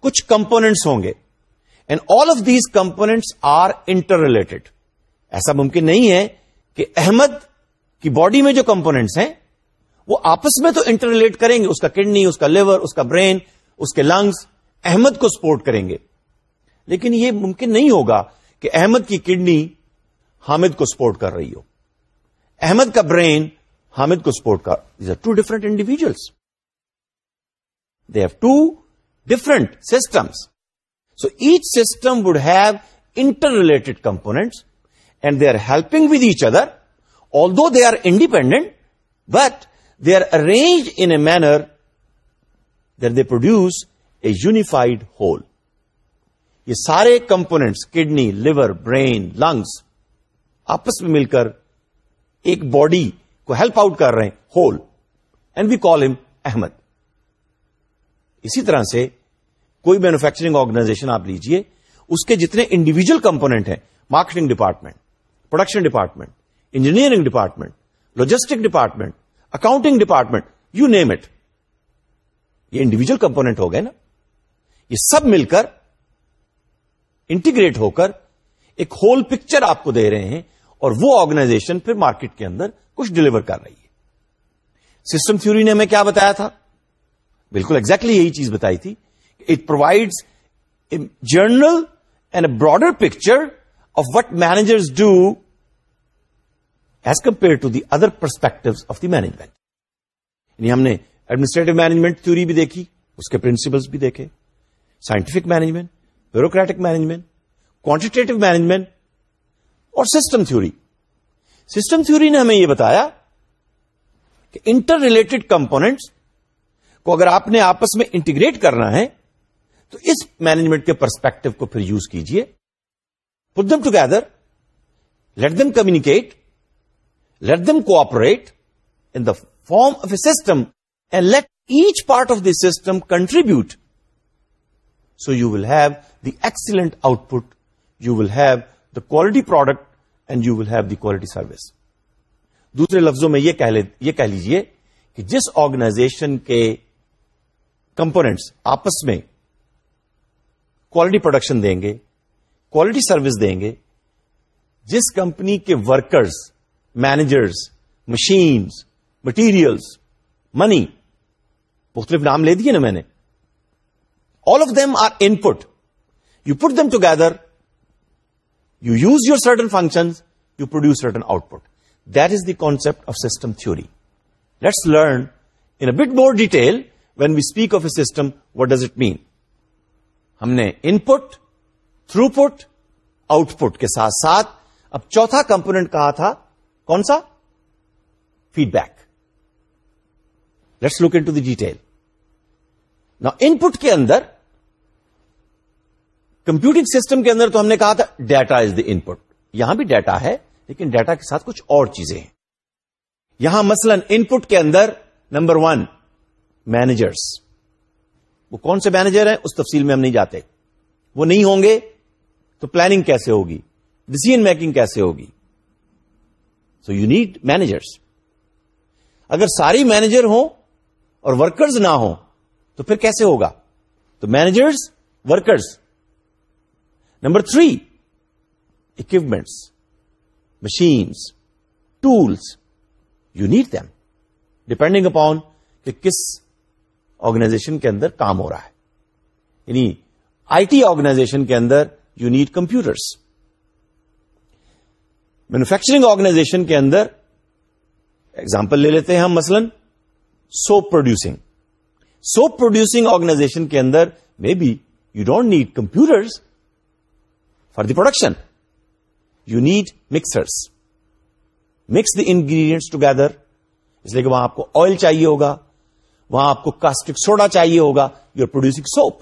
کچھ کمپونیٹس ہوں گے and all of these components are interrelated ایسا ممکن نہیں ہے کہ احمد کی باڈی میں جو کمپونیٹس ہیں وہ آپس میں تو انٹر ریلیٹ کریں گے اس کا کڈنی اس کا لیور اس کا برین اس کے لنگس احمد کو سپورٹ کریں گے لیکن یہ ممکن نہیں ہوگا کہ احمد کی کڈنی حامد کو سپورٹ کر رہی ہو احمد کا برین حامد کو سپورٹ کر these are two different individuals they have two different systems so each system would have interrelated components and they are helping with each other although they are independent but they are arrange in a manner that they produce a unified whole یہ سارے components kidney liver brain lungs آپس میں مل کر ایک body کو help out کر رہے ہیں ہول اینڈ وی کال ہم احمد اسی طرح سے کوئی مینوفیکچرنگ آرگنائزیشن آپ لیجئے اس کے جتنے انڈیویجل کمپونیٹ ہیں marketing department production department engineering department logistic department accounting department you name it یہ انڈیویجل کمپونیٹ ہو گئے نا یہ سب مل کر انٹیگریٹ ہو کر ایک ہول پکچر آپ کو دے رہے ہیں اور وہ آرگنائزیشن پھر مارکیٹ کے اندر کچھ ڈلیور کر رہی ہے سسٹم تھیوری نے ہمیں کیا بتایا تھا بالکل ایکزیکٹلی یہی چیز بتائی تھی it provides a general and a broader picture of what managers do as compare to the other perspective of the management یعنی ہم نے ایڈمنسٹریٹو مینجمنٹ تھیوری بھی دیکھی اس کے پرنسپلس بھی دیکھے scientific management bureaucratic management quantitative management اور system theory system theory نے ہمیں یہ بتایا کہ انٹر ریلیٹڈ کمپونیٹ کو اگر آپ نے آپس میں انٹیگریٹ کرنا ہے تو اس مینجمنٹ کے پرسپیکٹو کو پھر یوز کیجیے put them together let them communicate let them cooperate in the form of a system and let each part of the system contribute so you will have the excellent output you will have the quality product and you will have the quality service دوسرے لفظوں میں یہ کہہ لیجیے کہ جس organization کے components آپس میں کوالٹی پروڈکشن دیں گے کوالٹی سروس دیں گے جس کمپنی کے workers managers machines materials money مختلف نام لے دیے نا میں نے of them are input you put them together you use your certain function you produce written output this the concept of system تھوڑی let's learn in bit more detail when we speak of a some what does it mean ہم نے ان put through پوٹ پٹ کے ساتھ ساتھ اب چوتھا component کہا تھا کون سا feedback let's look in detail نا ان پٹ کے اندر کمپیوٹنگ سسٹم کے اندر تو ہم نے کہا تھا ڈیٹا از دا ان پٹ یہاں بھی ڈیٹا ہے لیکن ڈیٹا کے ساتھ کچھ اور چیزیں ہیں یہاں ان پٹ کے اندر نمبر ون مینیجرس وہ کون سے مینیجر ہیں اس تفصیل میں ہم نہیں جاتے وہ نہیں ہوں گے تو پلاننگ کیسے ہوگی ڈسیزن میکنگ کیسے ہوگی سو یو نیڈ مینیجرس اگر ساری مینیجر ہوں اور ورکرز نہ ہوں تو پھر کیسے ہوگا تو managers workers number three equipments machines tools you need them depending upon کہ کس آرگنائزیشن کے اندر کام ہو رہا ہے یعنی آئی ٹی آرگنائزیشن کے اندر you need computers manufacturing organization کے اندر ایگزامپل لے لیتے ہیں ہم مثلا soap producing soap producing organization کے اندر maybe you don't need computers for the production you need mixers mix the ingredients together اس لیے کہ وہاں آپ کو آئل چاہیے ہوگا وہاں آپ کو کاسٹک سوڈا چاہیے ہوگا you are producing soap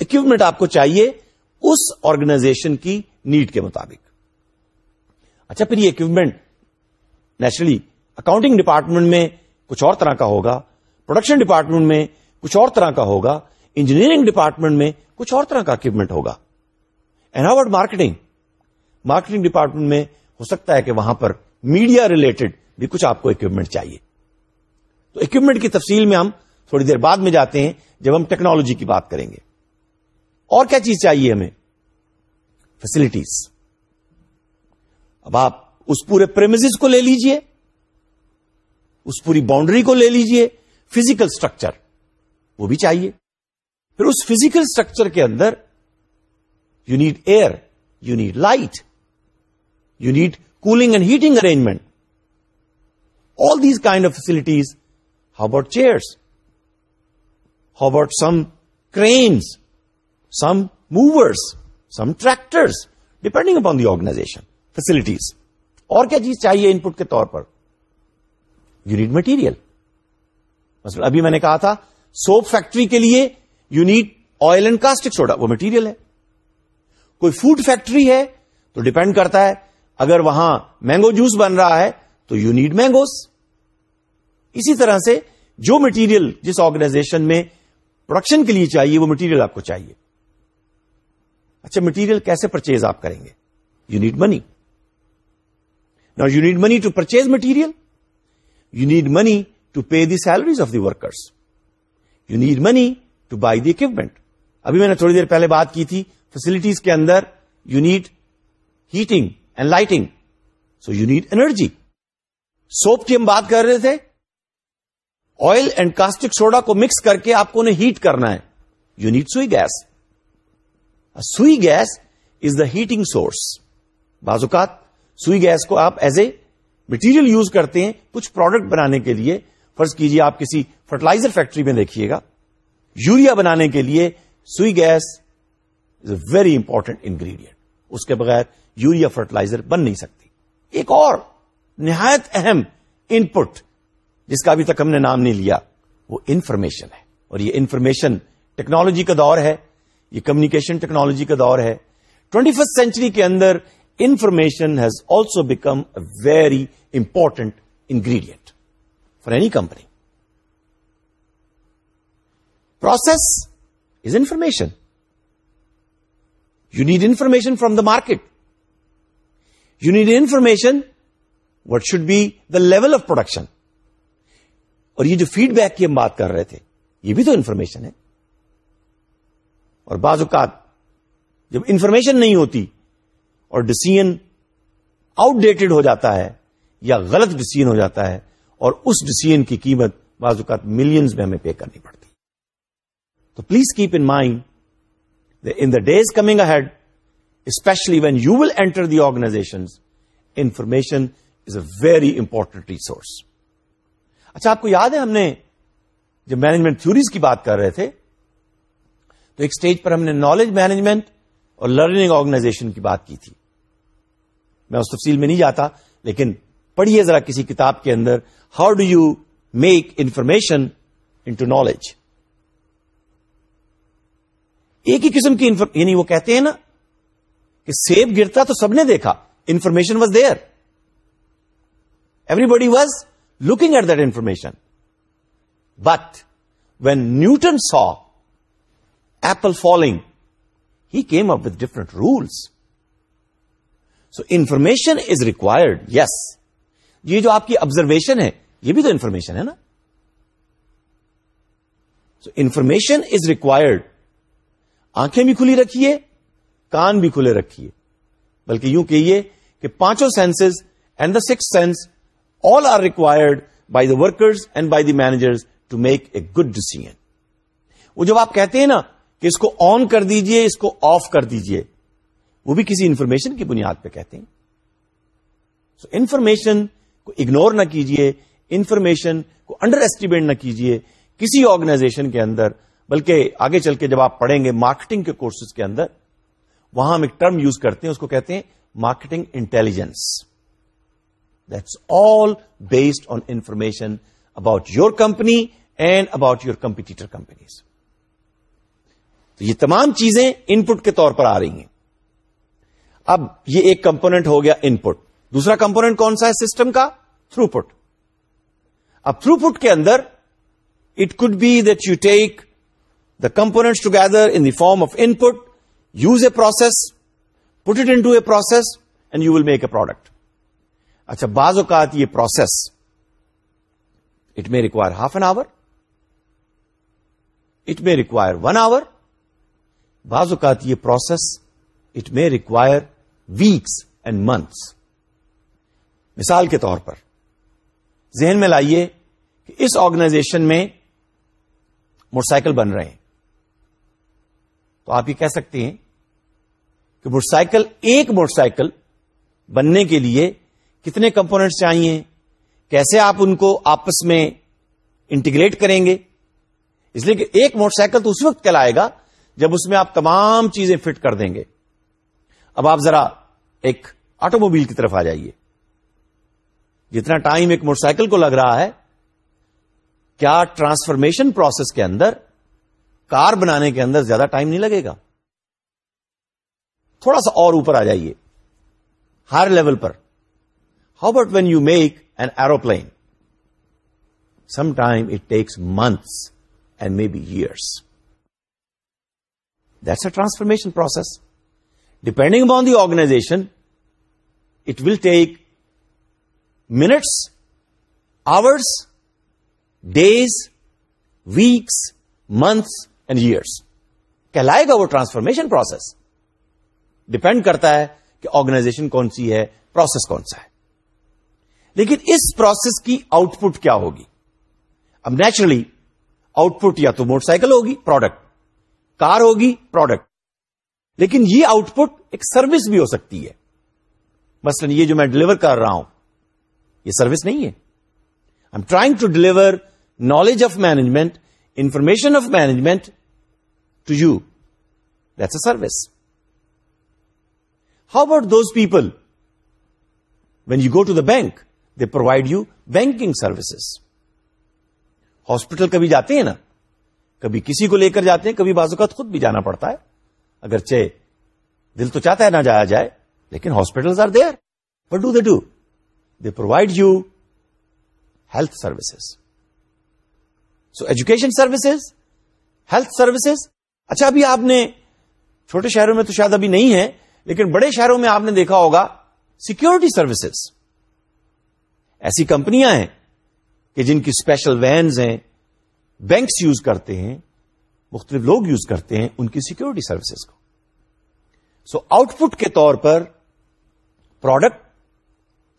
equipment آپ کو چاہیے اس آرگنائزیشن کی نیڈ کے مطابق اچھا پھر یہ اکوپمنٹ نیچرلی اکاؤنٹنگ ڈپارٹمنٹ میں کچھ اور طرح کا ہوگا پروڈکشن ڈپارٹمنٹ میں کچھ اور طرح کا ہوگا انجینئرنگ ڈپارٹمنٹ میں کچھ اور طرح کا اکوپمنٹ ہوگا and how marketing marketing department میں ہو سکتا ہے کہ وہاں پر میڈیا ریلیٹڈ بھی کچھ آپ کو اکوپمنٹ چاہیے تو اکوپمنٹ کی تفصیل میں ہم تھوڑی دیر بعد میں جاتے ہیں جب ہم ٹیکنالوجی کی بات کریں گے اور کیا چیز چاہیے ہمیں فیسلٹیز اب آپ اس پورے پریمیز کو لے لیجئے اس پوری باؤنڈری کو لے لیجئے فزیکل اسٹرکچر وہ بھی چاہیے پھر اس فزیکل اسٹرکچر کے اندر you need air you need light you need cooling and heating arrangement all these kind of facilities how about chairs about some cranes some movers some tractors depending upon the organization facilities اور کیا چیز چاہیے ان پٹ کے طور پر you need material ابھی میں نے کہا تھا سوپ فیکٹری کے لیے you need oil and caustic soda وہ مٹیریل ہے کوئی فوڈ فیکٹری ہے تو ڈپینڈ کرتا ہے اگر وہاں مینگو جوس بن رہا ہے تو یو نیڈ مینگوز اسی طرح سے جو مٹیریل جس آرگنائزیشن میں پروڈکشن کے لیے چاہیے وہ مٹیریل آپ کو چاہیے اچھا مٹیریل کیسے پرچیز آپ کریں گے یو نیڈ منی نا you need money to purchase material you need money to pay the salaries of the workers you need money to buy the equipment ابھی میں نے تھوڑی دیر پہلے بات کی تھی فیسلٹیز کے اندر you need heating and lighting so you need energy soap کی ہم بات کر رہے تھے آئل اینڈ کاسٹک سوڈا کو مکس کر کے آپ کو انہیں ہیٹ کرنا ہے you need Sui gas Sui gas is the heating source بعض اوقات سوئی گیس کو آپ ایز اے مٹیریل یوز کرتے ہیں کچھ پروڈکٹ بنانے کے لیے فرض کیجیے آپ کسی فرٹیلائزر فیکٹری میں دیکھیے گا یوریا بنانے کے لیے Sui gas is a very important ingredient اس کے بغیر یوریا فرٹیلائزر بن نہیں سکتی ایک اور نہایت اہم ان پٹ جس کا ابھی تک ہم نے نام نہیں لیا وہ انفارمیشن ہے اور یہ انفارمیشن ٹیکنالوجی کا دور ہے یہ کمیونیکیشن ٹیکنالوجی کا دور ہے ٹوینٹی فرسٹ سینچری کے اندر information has also become a very important ingredient for any company process is information you need information from the market you need information what should be the level of production اور یہ جو feed back کی ہم بات کر رہے تھے یہ بھی تو انفارمیشن ہے اور بعض اوقات جب انفارمیشن نہیں ہوتی اور ڈسیزن آؤٹ ڈیٹڈ ہو جاتا ہے یا غلط ڈسیزن ہو جاتا ہے اور اس ڈسیزن کی قیمت بعض اوقات ملینز میں ہمیں پے کرنی پڑتی تو please keep in mind in the days coming ahead especially when you will enter the organization information is a very important resource اچھا آپ کو یاد ہے ہم نے جب مینجمنٹ تھوریز کی بات کر رہے تھے تو ایک اسٹیج پر ہم نے نالج مینجمنٹ اور لرننگ آرگنائزیشن کی بات کی تھی میں اس تفصیل میں نہیں جاتا لیکن پڑھیے ذرا کسی کتاب کے اندر how do you make information into knowledge ایک ہی قسم کی انفر... یعنی وہ کہتے ہیں نا کہ سیب گرتا تو سب نے دیکھا information was there everybody was looking at that information but when Newton saw apple falling he came up with different rules so information is required yes یہ جو آپ کی آبزرویشن ہے یہ بھی تو انفارمیشن ہے نا سو انفارمیشن از ریکوائرڈ آنکھیں بھی کھلی رکھیے کان بھی کھلے رکھیے بلکہ یوں کہیے کہ پانچوں senses and the six sense all are required by the workers and by the managers to make a good scene وہ جب آپ کہتے ہیں نا کہ اس کو آن کر دیجئے اس کو آف کر دیجئے وہ بھی کسی انفارمیشن کی بنیاد پہ کہتے ہیں سو so, انفارمیشن کو اگنور نہ کیجئے انفارمیشن کو انڈر ایسٹیمیٹ نہ کیجئے کسی آرگنائزیشن کے اندر بلکہ آگے چل کے جب آپ پڑھیں گے مارکیٹنگ کے کورسز کے اندر وہاں ہم ایک ٹرم یوز کرتے ہیں اس کو کہتے ہیں marketing intelligence that's all based on information about your company and about your competitor companies تو یہ تمام چیزیں ان پٹ کے طور پر آ رہی ہیں اب یہ ایک کمپونیٹ ہو گیا ان پٹ دوسرا کمپونیٹ کون سا ہے سسٹم کا تھرو پٹ اب تھرو پٹ کے اندر it could be that you take component together in the form of input use a process put it into a process and you will make a product اچھا باز اوکات process it may require half an hour it may require one hour باز اوکات process it may require weeks and months مثال کے طور پر ذہن میں لائیے کہ اس آرگنائزیشن میں موٹر سائیکل بن رہے ہیں تو آپ یہ کہہ سکتے ہیں کہ موٹر سائیکل ایک موٹر سائیکل بننے کے لیے کتنے کمپونیٹس چاہیے کیسے آپ ان کو آپس میں انٹیگریٹ کریں گے اس لیے کہ ایک موٹر سائیکل تو اس وقت کہلائے گا جب اس میں آپ تمام چیزیں فٹ کر دیں گے اب آپ ذرا ایک آٹو موبائل کی طرف آ جائیے جتنا ٹائم ایک موٹر سائیکل کو لگ رہا ہے کیا ٹرانسفارمیشن پروسیس کے اندر کار بنانے کے اندر زیادہ ٹائم نہیں لگے گا تھوڑا سا اور اوپر آ جائیے higher level per how but when you make an aeroplane some time it takes months and maybe years that's a transformation process depending upon on the organization it will take minutes hours days weeks months and years کہلائے گا وہ transformation process depend کرتا ہے کہ organization کون سی ہے process کون سا ہے لیکن اس پروسیس کی آؤٹ پٹ کیا ہوگی اب نیچرلی آؤٹ پٹ یا تو موٹر سائیکل ہوگی پروڈکٹ کار ہوگی پروڈکٹ لیکن یہ آؤٹ پٹ ایک سروس بھی ہو سکتی ہے مثلا یہ جو میں ڈلیور کر رہا ہوں یہ سروس نہیں ہے I am trying to deliver knowledge of management information of management to you that's a service how about those people when you go to the bank they provide you banking services hospital کبھی جاتے ہیں نا کبھی کسی کو لے کر جاتے ہیں کبھی بازو کا خود بھی جانا پڑتا ہے اگرچہ دل تو چاہتا ہے نہ جایا جائے لیکن hospitals are there what do they do they provide you health services so education services health services اچھا ابھی آپ نے چھوٹے شہروں میں تو شاید ابھی نہیں ہے لیکن بڑے شہروں میں آپ نے دیکھا ہوگا سیکورٹی سروسز ایسی کمپنیاں ہیں کہ جن کی اسپیشل وینز ہیں بینکس یوز کرتے ہیں مختلف لوگ یوز کرتے ہیں ان کی سیکورٹی سروسز کو سو آؤٹ پٹ کے طور پر پروڈکٹ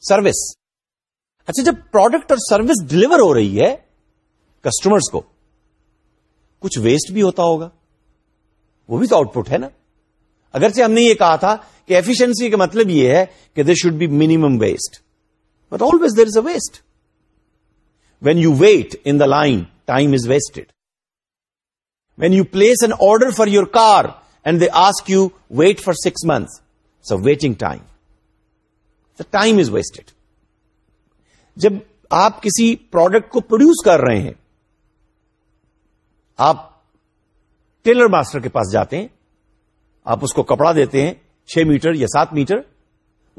سروس اچھا جب پروڈکٹ اور سروس ڈلیور ہو رہی ہے کسٹمرس کو کچھ ویسٹ بھی ہوتا ہوگا وہ بھی تو آؤٹ پٹ ہے نا اگرچہ ہم نے یہ کہا تھا کہ ایفیشنسی کا مطلب یہ ہے کہ they should be minimum waste but always there is a waste when you wait in the line time is wasted when you place an order for your car and they ask you wait for six months waiting time the time is wasted جب آپ کسی product کو produce کر رہے ہیں آپ tailor master کے پاس جاتے ہیں آپ اس کو کپڑا دیتے ہیں چھ میٹر یا سات میٹر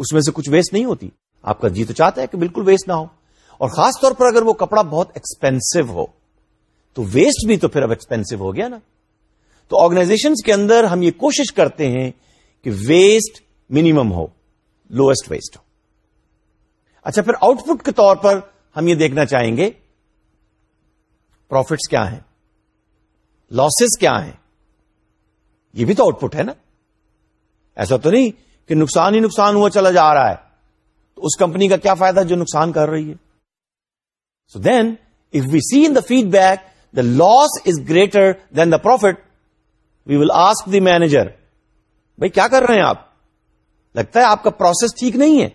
اس میں سے کچھ ویسٹ نہیں ہوتی آپ کا جی تو چاہتا ہے کہ بالکل ویسٹ نہ ہو اور خاص طور پر اگر وہ کپڑا بہت ایکسپینسو ہو تو ویسٹ بھی تو پھر اب ایکسپینسو ہو گیا نا تو آرگنائزیشن کے اندر ہم یہ کوشش کرتے ہیں کہ ویسٹ منیمم ہو لوئسٹ ویسٹ ہو اچھا پھر آؤٹ پٹ کے طور پر ہم یہ دیکھنا چاہیں گے پروفٹس کیا ہیں لاسز کیا ہیں یہ بھی تو آؤٹ پٹ ہے نا ایسا تو نہیں کہ نقصان ہی نقصان ہوا چلا جا رہا ہے تو اس کمپنی کا کیا فائدہ جو نقصان کر رہی ہے so then if we in the feedback the loss is greater than the profit we will ask the manager بھائی کیا کر رہے ہیں آپ لگتا ہے آپ کا پروسیس ٹھیک نہیں ہے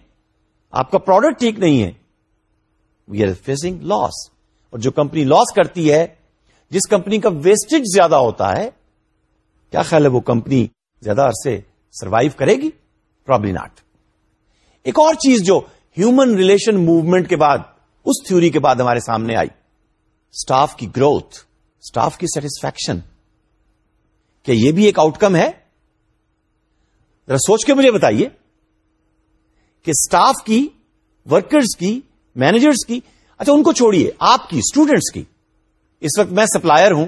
آپ کا پروڈکٹ ٹھیک نہیں ہے وی آر فیسنگ لاس اور جو کمپنی لاس کرتی ہے جس کمپنی کا ویسٹیج زیادہ ہوتا ہے کیا خیال ہے وہ کمپنی زیادہ عرصے سروائو کرے گی پرابلی ناٹ ایک اور چیز جو ہیومن ریلیشن موومنٹ کے بعد اس تھیوری کے بعد ہمارے سامنے آئی اسٹاف کی گروتھ اسٹاف کی سیٹسفیکشن کیا یہ بھی ایک آؤٹ کم ہے ذرا سوچ کے مجھے بتائیے کہ اسٹاف کی ورکرز کی مینیجرز کی اچھا ان کو چھوڑیے آپ کی اسٹوڈنٹس کی اس وقت میں سپلائر ہوں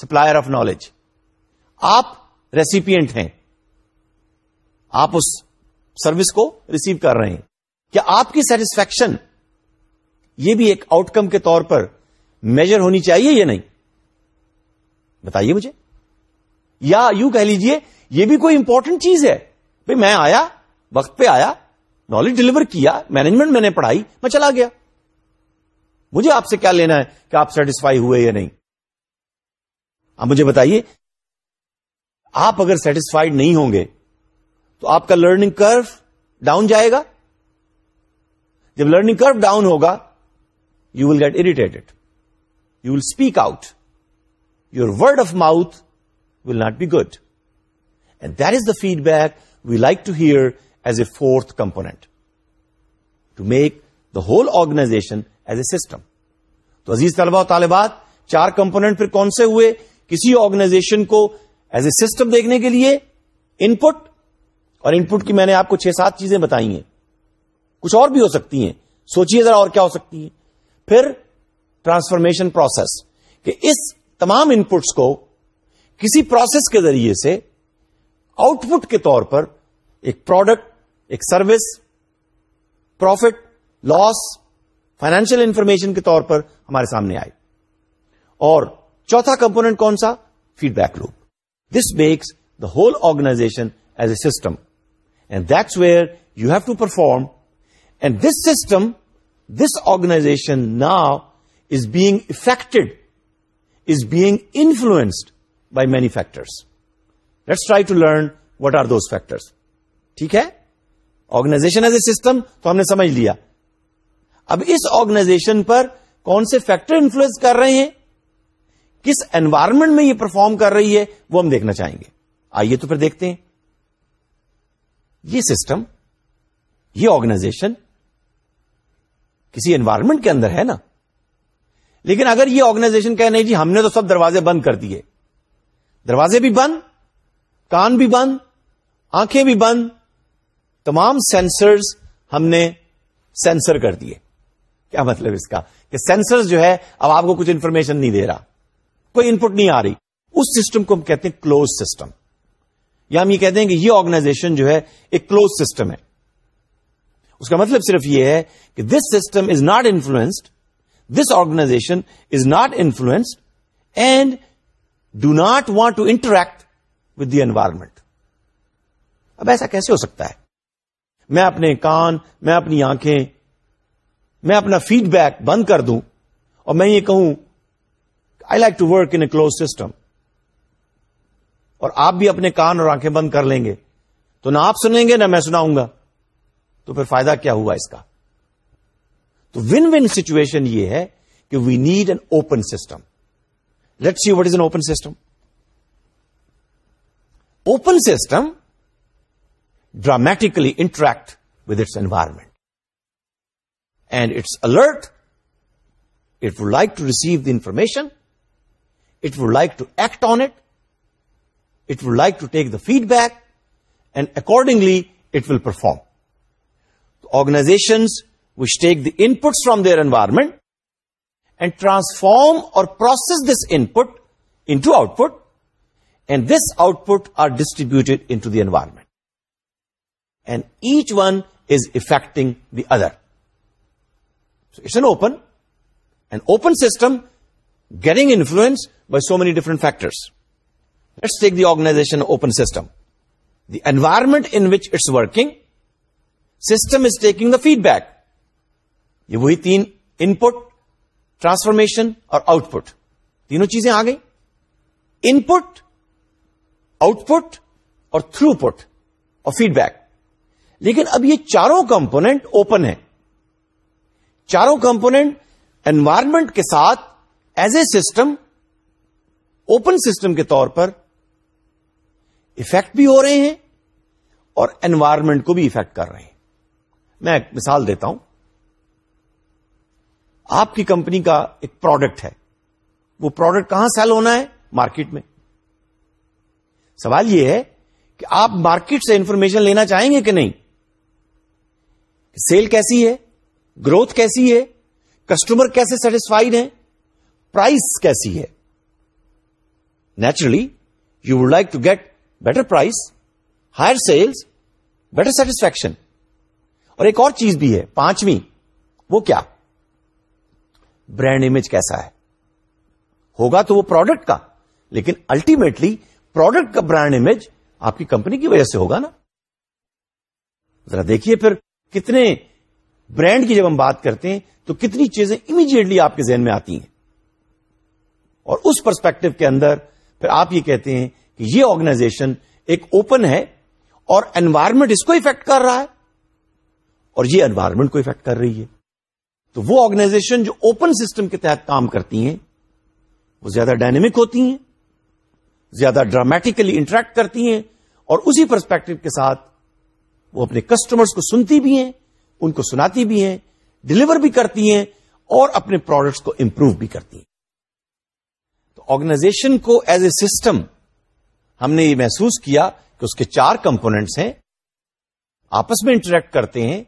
سپلائر آف نالج آپ ریسیپینٹ ہیں آپ اس سروس کو ریسیو کر رہے ہیں کیا آپ کی سیٹسفیکشن یہ بھی ایک آؤٹ کم کے طور پر میجر ہونی چاہیے یا نہیں بتائیے مجھے یا یوں کہہ لیجئے یہ بھی کوئی امپورٹنٹ چیز ہے بھائی میں آیا وقت پہ آیا نالج ڈلیور کیا مینجمنٹ میں نے پڑھائی میں چلا گیا مجھے آپ سے کیا لینا ہے کہ آپ سیٹسفائی ہوئے یا نہیں آپ مجھے بتائیے آپ اگر سیٹسفائیڈ نہیں ہوں گے تو آپ کا لرننگ کرو ڈاؤن جائے گا جب لرننگ کرو ڈاؤن ہوگا you will get irritated you will speak out your word of mouth will not be good and that is the feedback we like to hear as a fourth component to make the whole organization as a system تو عزیز طلبہ و طالبات چار component پھر کون سے ہوئے کسی آرگنائزیشن کو ایز اے سسٹم دیکھنے کے لیے ان پٹ اور ان پٹ کی میں نے آپ کو چھ سات چیزیں بتائی ہیں کچھ اور بھی ہو سکتی ہیں سوچیے ذرا اور کیا ہو سکتی ہیں پھر ٹرانسفارمیشن پروسیس کہ اس تمام ان پٹس کو کسی پروسیس کے ذریعے سے آؤٹ پٹ کے طور پر ایک پروڈکٹ ایک service profit loss financial information کے طور پر ہمارے سامنے آئی اور چوتھا کمپونیٹ کون سا feedback loop this makes the whole organization as a system and that's where you have to perform and this system this organization now is being affected is being influenced by many factors let's try to learn what are those factors ٹھیک ہے organization as a system تو ہم نے سمجھ لیا اب اس organization پر کون سے فیکٹر انفلوئنس کر رہے ہیں کس انوائرمنٹ میں یہ پرفارم کر رہی ہے وہ ہم دیکھنا چاہیں گے آئیے تو پھر دیکھتے ہیں یہ سسٹم یہ آرگنائزیشن کسی انوائرمنٹ کے اندر ہے نا لیکن اگر یہ آرگنائزیشن کہہ نہیں جی ہم نے تو سب دروازے بند کر دیے دروازے بھی بند کان بھی بند آنکھیں بھی بند تمام سینسرز ہم نے سینسر کر دیے کیا مطلب اس کا کہ سینسر جو ہے اب آپ کو کچھ انفارمیشن نہیں دے رہا کوئی انپٹ نہیں آ رہی اس سسٹم کو ہم کہتے ہیں کلوز سسٹم یا ہم یہ کہتے ہیں کہ یہ آرگنائزیشن جو ہے ایک کلوز سسٹم ہے اس کا مطلب صرف یہ ہے کہ this system is not influenced this organization is not influenced and do not want to interact with the environment اب ایسا کیسے ہو سکتا ہے میں اپنے کان میں اپنی آنکھیں میں اپنا فیڈ بیک بند کر دوں اور میں یہ کہوں I like to work in close system اور آپ بھی اپنے کان اور آنکھیں بند کر لیں گے تو نہ آپ سنیں گے نہ میں سناؤں گا تو پھر فائدہ کیا ہوا اس کا تو ون ون سچویشن یہ ہے کہ we need an open system let see what is an open system open system dramatically interact with its environment and it's alert. It would like to receive the information. It would like to act on it. It would like to take the feedback, and accordingly, it will perform. Organizations which take the inputs from their environment and transform or process this input into output, and this output are distributed into the environment. And each one is affecting the other. Open system getting influence by so many different factors let's take the organization open system the environment inch its working system is taking the feedback یہ وہی تین ان پٹ transformation اور out put تینوں چیزیں آ گئی ان put out put اور through پٹ اور feed back لیکن اب یہ چاروں کمپونیٹ اوپن ہے چاروں کمپونیٹ انوائرمنٹ کے ساتھ as a system open system کے طور پر افیکٹ بھی ہو رہے ہیں اور انوائرمنٹ کو بھی افیکٹ کر رہے ہیں میں ایک مثال دیتا ہوں آپ کی کمپنی کا ایک پروڈکٹ ہے وہ پروڈکٹ کہاں سیل ہونا ہے مارکیٹ میں سوال یہ ہے کہ آپ مارکیٹ سے انفارمیشن لینا چاہیں گے کہ نہیں سیل کیسی ہے گروتھ کیسی ہے کسٹمر کیسے سیٹسفائڈ ہیں پرائس کیسی ہے naturally you would like to get better price higher sales better satisfaction اور ایک اور چیز بھی ہے پانچویں وہ کیا برانڈ امیج کیسا ہے ہوگا تو وہ پروڈکٹ کا لیکن الٹیمیٹلی پروڈکٹ کا برانڈ امیج آپ کی کمپنی کی وجہ سے ہوگا نا ذرا دیکھیے پھر کتنے برانڈ کی جب ہم بات کرتے ہیں تو کتنی چیزیں امیجیٹلی آپ کے ذہن میں آتی ہیں اور اس پرسپیکٹو کے اندر پھر آپ یہ کہتے ہیں کہ یہ آرگنائزیشن ایک اوپن ہے اور انوائرمنٹ اس کو افیکٹ کر رہا ہے اور یہ انوائرمنٹ کو افیکٹ کر رہی ہے تو وہ آرگنائزیشن جو اوپن سسٹم کے تحت کام کرتی ہیں وہ زیادہ ڈائنمک ہوتی ہیں زیادہ ڈرامیٹیکلی انٹریکٹ کرتی ہیں اور اسی پرسپیکٹو کے ساتھ وہ اپنے کسٹمرز کو سنتی بھی ہیں ان کو سناتی بھی ہیں ڈلیور بھی کرتی ہیں اور اپنے پروڈکٹس کو امپروو بھی کرتی ہیں تو آرگنائزیشن کو ایز اے سسٹم ہم نے یہ محسوس کیا کہ اس کے چار کمپونیٹس ہیں آپس میں انٹریکٹ کرتے ہیں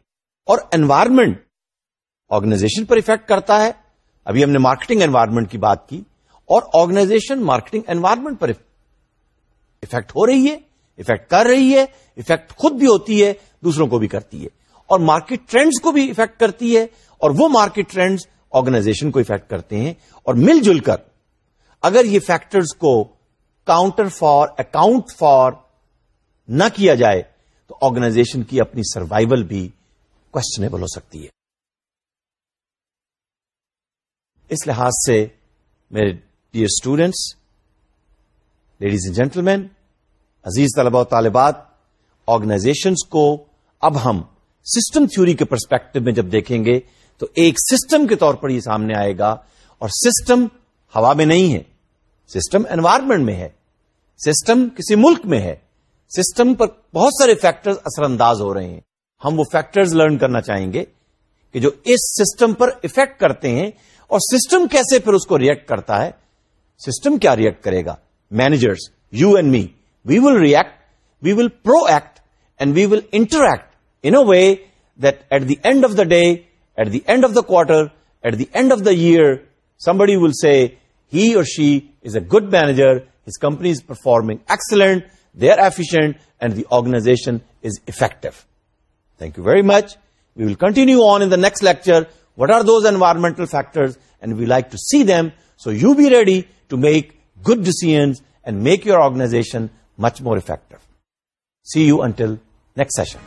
اور انوائرمنٹ آرگنائزیشن پر افیکٹ کرتا ہے ابھی ہم نے مارکیٹنگ انوائرمنٹ کی بات کی اور آرگنائزیشن مارکیٹنگ انوائرمنٹ پر افیکٹ ہو رہی ہے افیکٹ کر رہی ہے افیکٹ خود بھی ہوتی ہے دوسروں کو بھی کرتی ہے اور مارکیٹ ٹرینڈز کو بھی افیکٹ کرتی ہے اور وہ مارکیٹ ٹرینڈز آرگنائزیشن کو افیکٹ کرتے ہیں اور مل جل کر اگر یہ فیکٹرز کو کاؤنٹر فار اکاؤنٹ فار نہ کیا جائے تو آرگنائزیشن کی اپنی سروائیول بھی کوشچنیبل ہو سکتی ہے اس لحاظ سے میرے dear students ladies and gentlemen عزیز و طالبات آرگنائزیشنس کو اب ہم سسٹم تھیوری کے پرسپیکٹو میں جب دیکھیں گے تو ایک سسٹم کے طور پر یہ سامنے آئے گا اور سسٹم ہوا میں نہیں ہے سسٹم انوائرمنٹ میں ہے سسٹم کسی ملک میں ہے سسٹم پر بہت سارے فیکٹر اثر انداز ہو رہے ہیں ہم وہ فیکٹرز لرن کرنا چاہیں گے کہ جو اس سسٹم پر افیکٹ کرتے ہیں اور سسٹم کیسے پھر اس کو ریئیکٹ کرتا ہے سسٹم کیا ریئیکٹ کرے گا managers you and me we will react we will proact and we will interact in a way that at the end of the day, at the end of the quarter, at the end of the year, somebody will say, he or she is a good manager, his company is performing excellent, they are efficient, and the organization is effective. Thank you very much. We will continue on in the next lecture. What are those environmental factors? And we like to see them. So you be ready to make good decisions and make your organization much more effective. See you until next session.